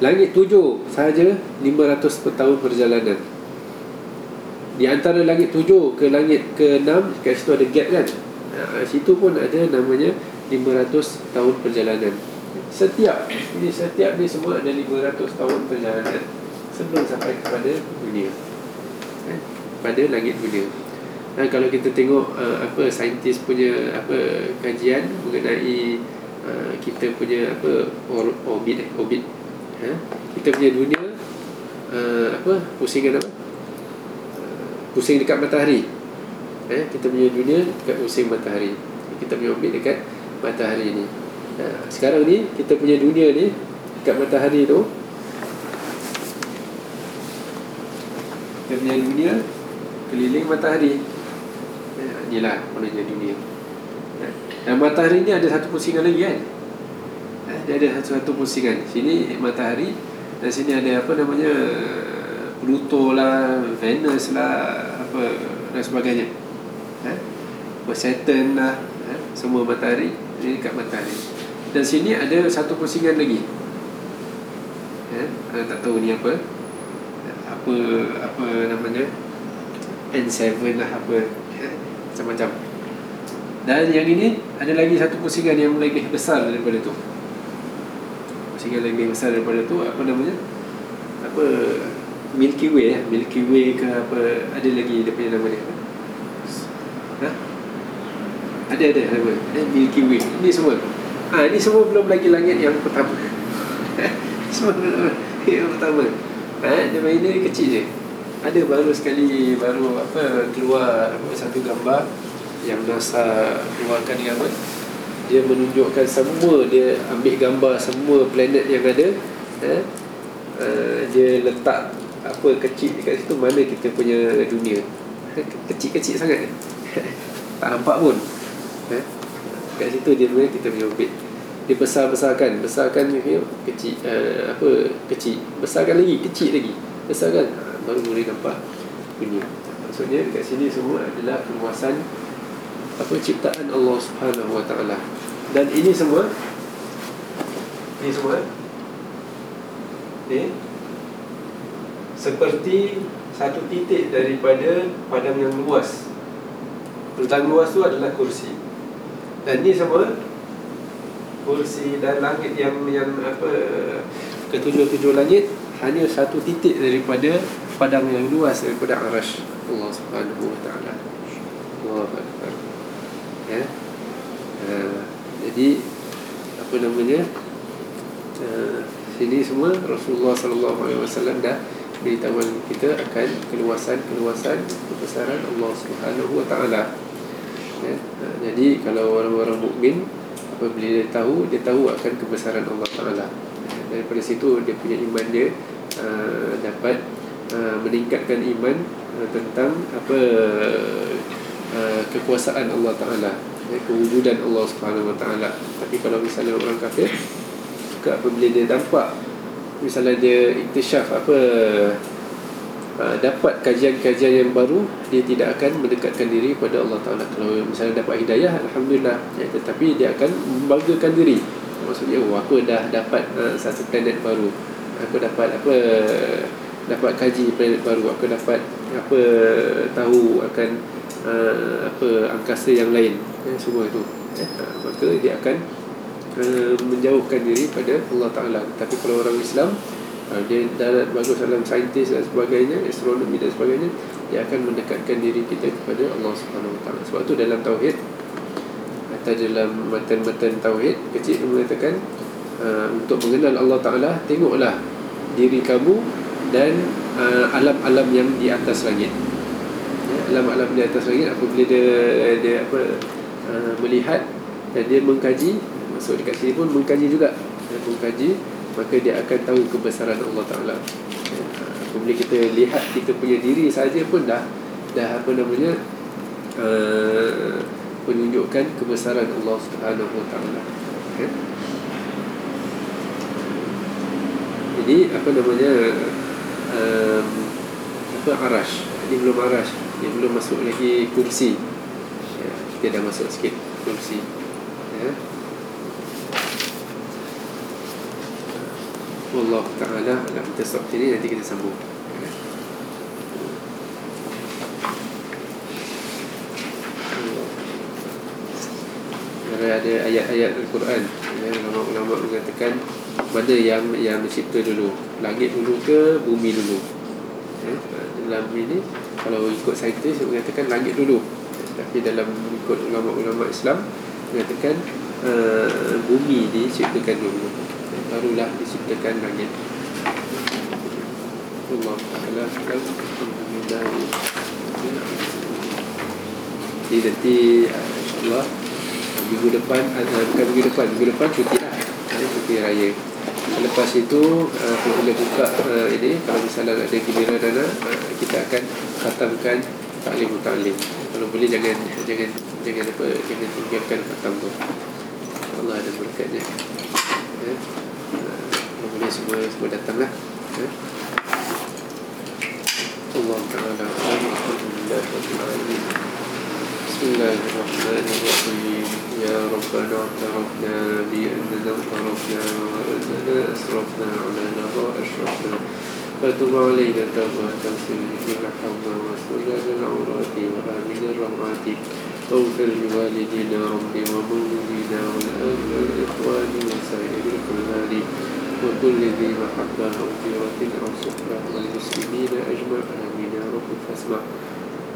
Langit tujuh sahaja 500 tahun perjalanan. Di antara langit tujuh ke langit ke enam Dekat situ ada gap kan? Ha, Situ pun ada namanya 500 tahun perjalanan. Setiap Ini setiap ni semua ada 500 tahun perjalanan Sebelum sampai kepada dunia. Eh, Pada langit dunia dan kalau kita tengok uh, apa saintis punya apa kajian mengenai uh, kita punya apa or, orbit eh, orbit ha? kita punya dunia uh, apa pusingan apa? Uh, pusing dekat matahari. Eh kita punya dunia dekat pusing matahari. Kita punya orbit dekat matahari ni. Uh, sekarang ni kita punya dunia ni dekat matahari tu kita punya dunia keliling matahari inilah maknanya dunia ya. dan matahari ni ada satu pusingan lagi kan ya, dia ada satu, satu pusingan sini matahari dan sini ada apa namanya Pluto lah Venus lah apa dan sebagainya ya. Saturn lah ya. semua matahari ini dekat matahari dan sini ada satu pusingan lagi ya. tak tahu ni apa apa apa namanya N7 lah apa macam-macam. Dan yang ini ada lagi satu pusingan yang lebih besar daripada itu sehingga lebih besar daripada tu apa namanya? Apa Milky Way ya Milky Way ke apa ada lagi dia punya nama dia ha? ada ada nama ada Milky Way. Ini semua. Ah ini semua belum lagi langit yang pertama. Semua yang pertama. Ha? dia main ini kecil je ada baru sekali baru apa keluar satu gambar yang NASA keluarkan ni apa. Dia menunjukkan semua dia ambil gambar semua planet yang ada eh, uh, dia letak apa kecil dekat situ mana kita punya dunia. Kecil-kecil sangat. Tak nampak pun. Eh? kat situ dia punya kita punya orbit. Dia besar-besarkan besarkan dia kecil uh, apa kecil. Besarkan lagi kecil lagi. Besarkan baru boleh nampak dunia maksudnya dekat sini semua adalah perluasan apa ciptaan Allah Subhanahu Wa Taala. Dan ini semua Ini semua Ini Seperti Satu titik daripada Padang yang luas. Padang luas tu adalah kursi. Dan ini semua Kursi dan langit yang Yang apa Ketujuh-tujuh langit Hanya satu titik daripada Padang yang luas daripada arash Allah subhanahu wa ta'ala. Allah Akbar. Ya? Uh, jadi apa namanya? Uh, sini semua Rasulullah sallallahu alaihi wasallam dah beritahu kita akan keluasan-keluasan kebesaran Allah Subhanahu wa taala. Ya? Uh, jadi kalau orang-orang mukmin apabila dia tahu dia tahu akan kebesaran Allah taala. Daripada situ dia punya iman dia uh, dapat uh, meningkatkan iman uh, tentang apa uh, kekuasaan Allah taala ya, kewujudan Allah Subhanahu Wa Taala. Tapi kalau misalnya orang kafir suka apabila dia nampak misalnya dia iktisyaf apa uh, dapat kajian-kajian yang baru dia tidak akan mendekatkan diri kepada Allah Taala. Kalau misalnya dapat hidayah alhamdulillah ya, tetapi dia akan membanggakan diri. Maksudnya oh aku dah dapat uh, satu planet baru. Aku dapat apa dapat kaji planet baru. Aku dapat apa tahu akan uh, apa angkasa yang lain ya, semua itu uh, maka dia akan uh, menjauhkan diri pada Allah Taala tapi kalau orang Islam uh, dia dah bagus dalam saintis dan sebagainya astronomi dan sebagainya dia akan mendekatkan diri kita kepada Allah Subhanahu Wa Taala sebab tu dalam tauhid atau dalam matan-matan tauhid kecil mengatakan uh, untuk mengenal Allah Taala tengoklah diri kamu dan uh, alam-alam yang di atas langit. Alam-alam di atas langit apabila dia dia apa uh, melihat dan dia mengkaji masuk dekat sini pun mengkaji juga. Dia mengkaji maka dia akan tahu kebesaran Allah Taala. Uh, apabila kita lihat kita punya diri saja pun dah dah apa namanya uh, menunjukkan kebesaran Allah Subhanahu Wa Taala. Okay. jadi apa namanya um, apa arash. Ini belum arash. Dia belum masuk lagi kursi. Ya, Kita dah masuk sikit kursi. Ya. Allah Ta'ala Nak kita stop sini Nanti kita sambung. Ada ayat-ayat Al-Quran. Ya, Ulama-ulama mengatakan Mana yang yang mencipta dulu. Langit dulu ke bumi dulu. Ya, Dalam ini kalau ikut saintis dia mengatakan langit dulu. Tapi dalam ikut ulama-ulama Islam mengatakan uh, bumi diciptakan dulu. Barulah diciptakan langit. Allah Taala jadi nanti insyaAllah minggu depan uh, bukan minggu depan minggu depan cuti lah. Cuti raya Lepas itu uh, Bila buka uh, ini. Kalau misalnya ada giliran dana uh, Kita akan khatamkan Taklim taklim Kalau boleh jangan Jangan jangan apa Jangan tinggalkan khatam tu. Allah ada berkatnya. Ya. Kalau boleh semua Semua datang lah. Ya. Allah Ta'ala Alhamdulillah Bismillahirrahmanirrahim يا ربنا اعترفنا بأننا انحرفنا وأننا أسرفنا علينا وأشرفنا فتب علينا توبة لنا حونا واستر العورات وآمن الروعات اغفر لوالدينا رب ومولدينا والآن والإخوان وسائر الكلال وكل ذي محبة وغيرة أو سخرة والمسلمين أجمع آمين يا رب. فاسمع.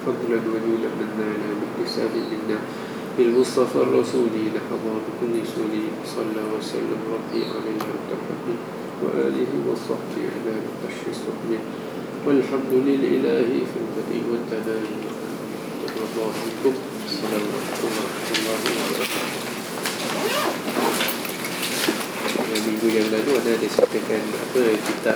فضلا وجودا لا باحتساب منا بالمصطفى الرسول لحظى بكل سولي صلى وسلم ربي عليه التحب وآله وصحبه على القش الصحب. والحمد للإله في البدء والتناهي الله عليكم السلام عليكم ورحمة الله وبركاته. minggu yang lalu ada disebutkan apa kita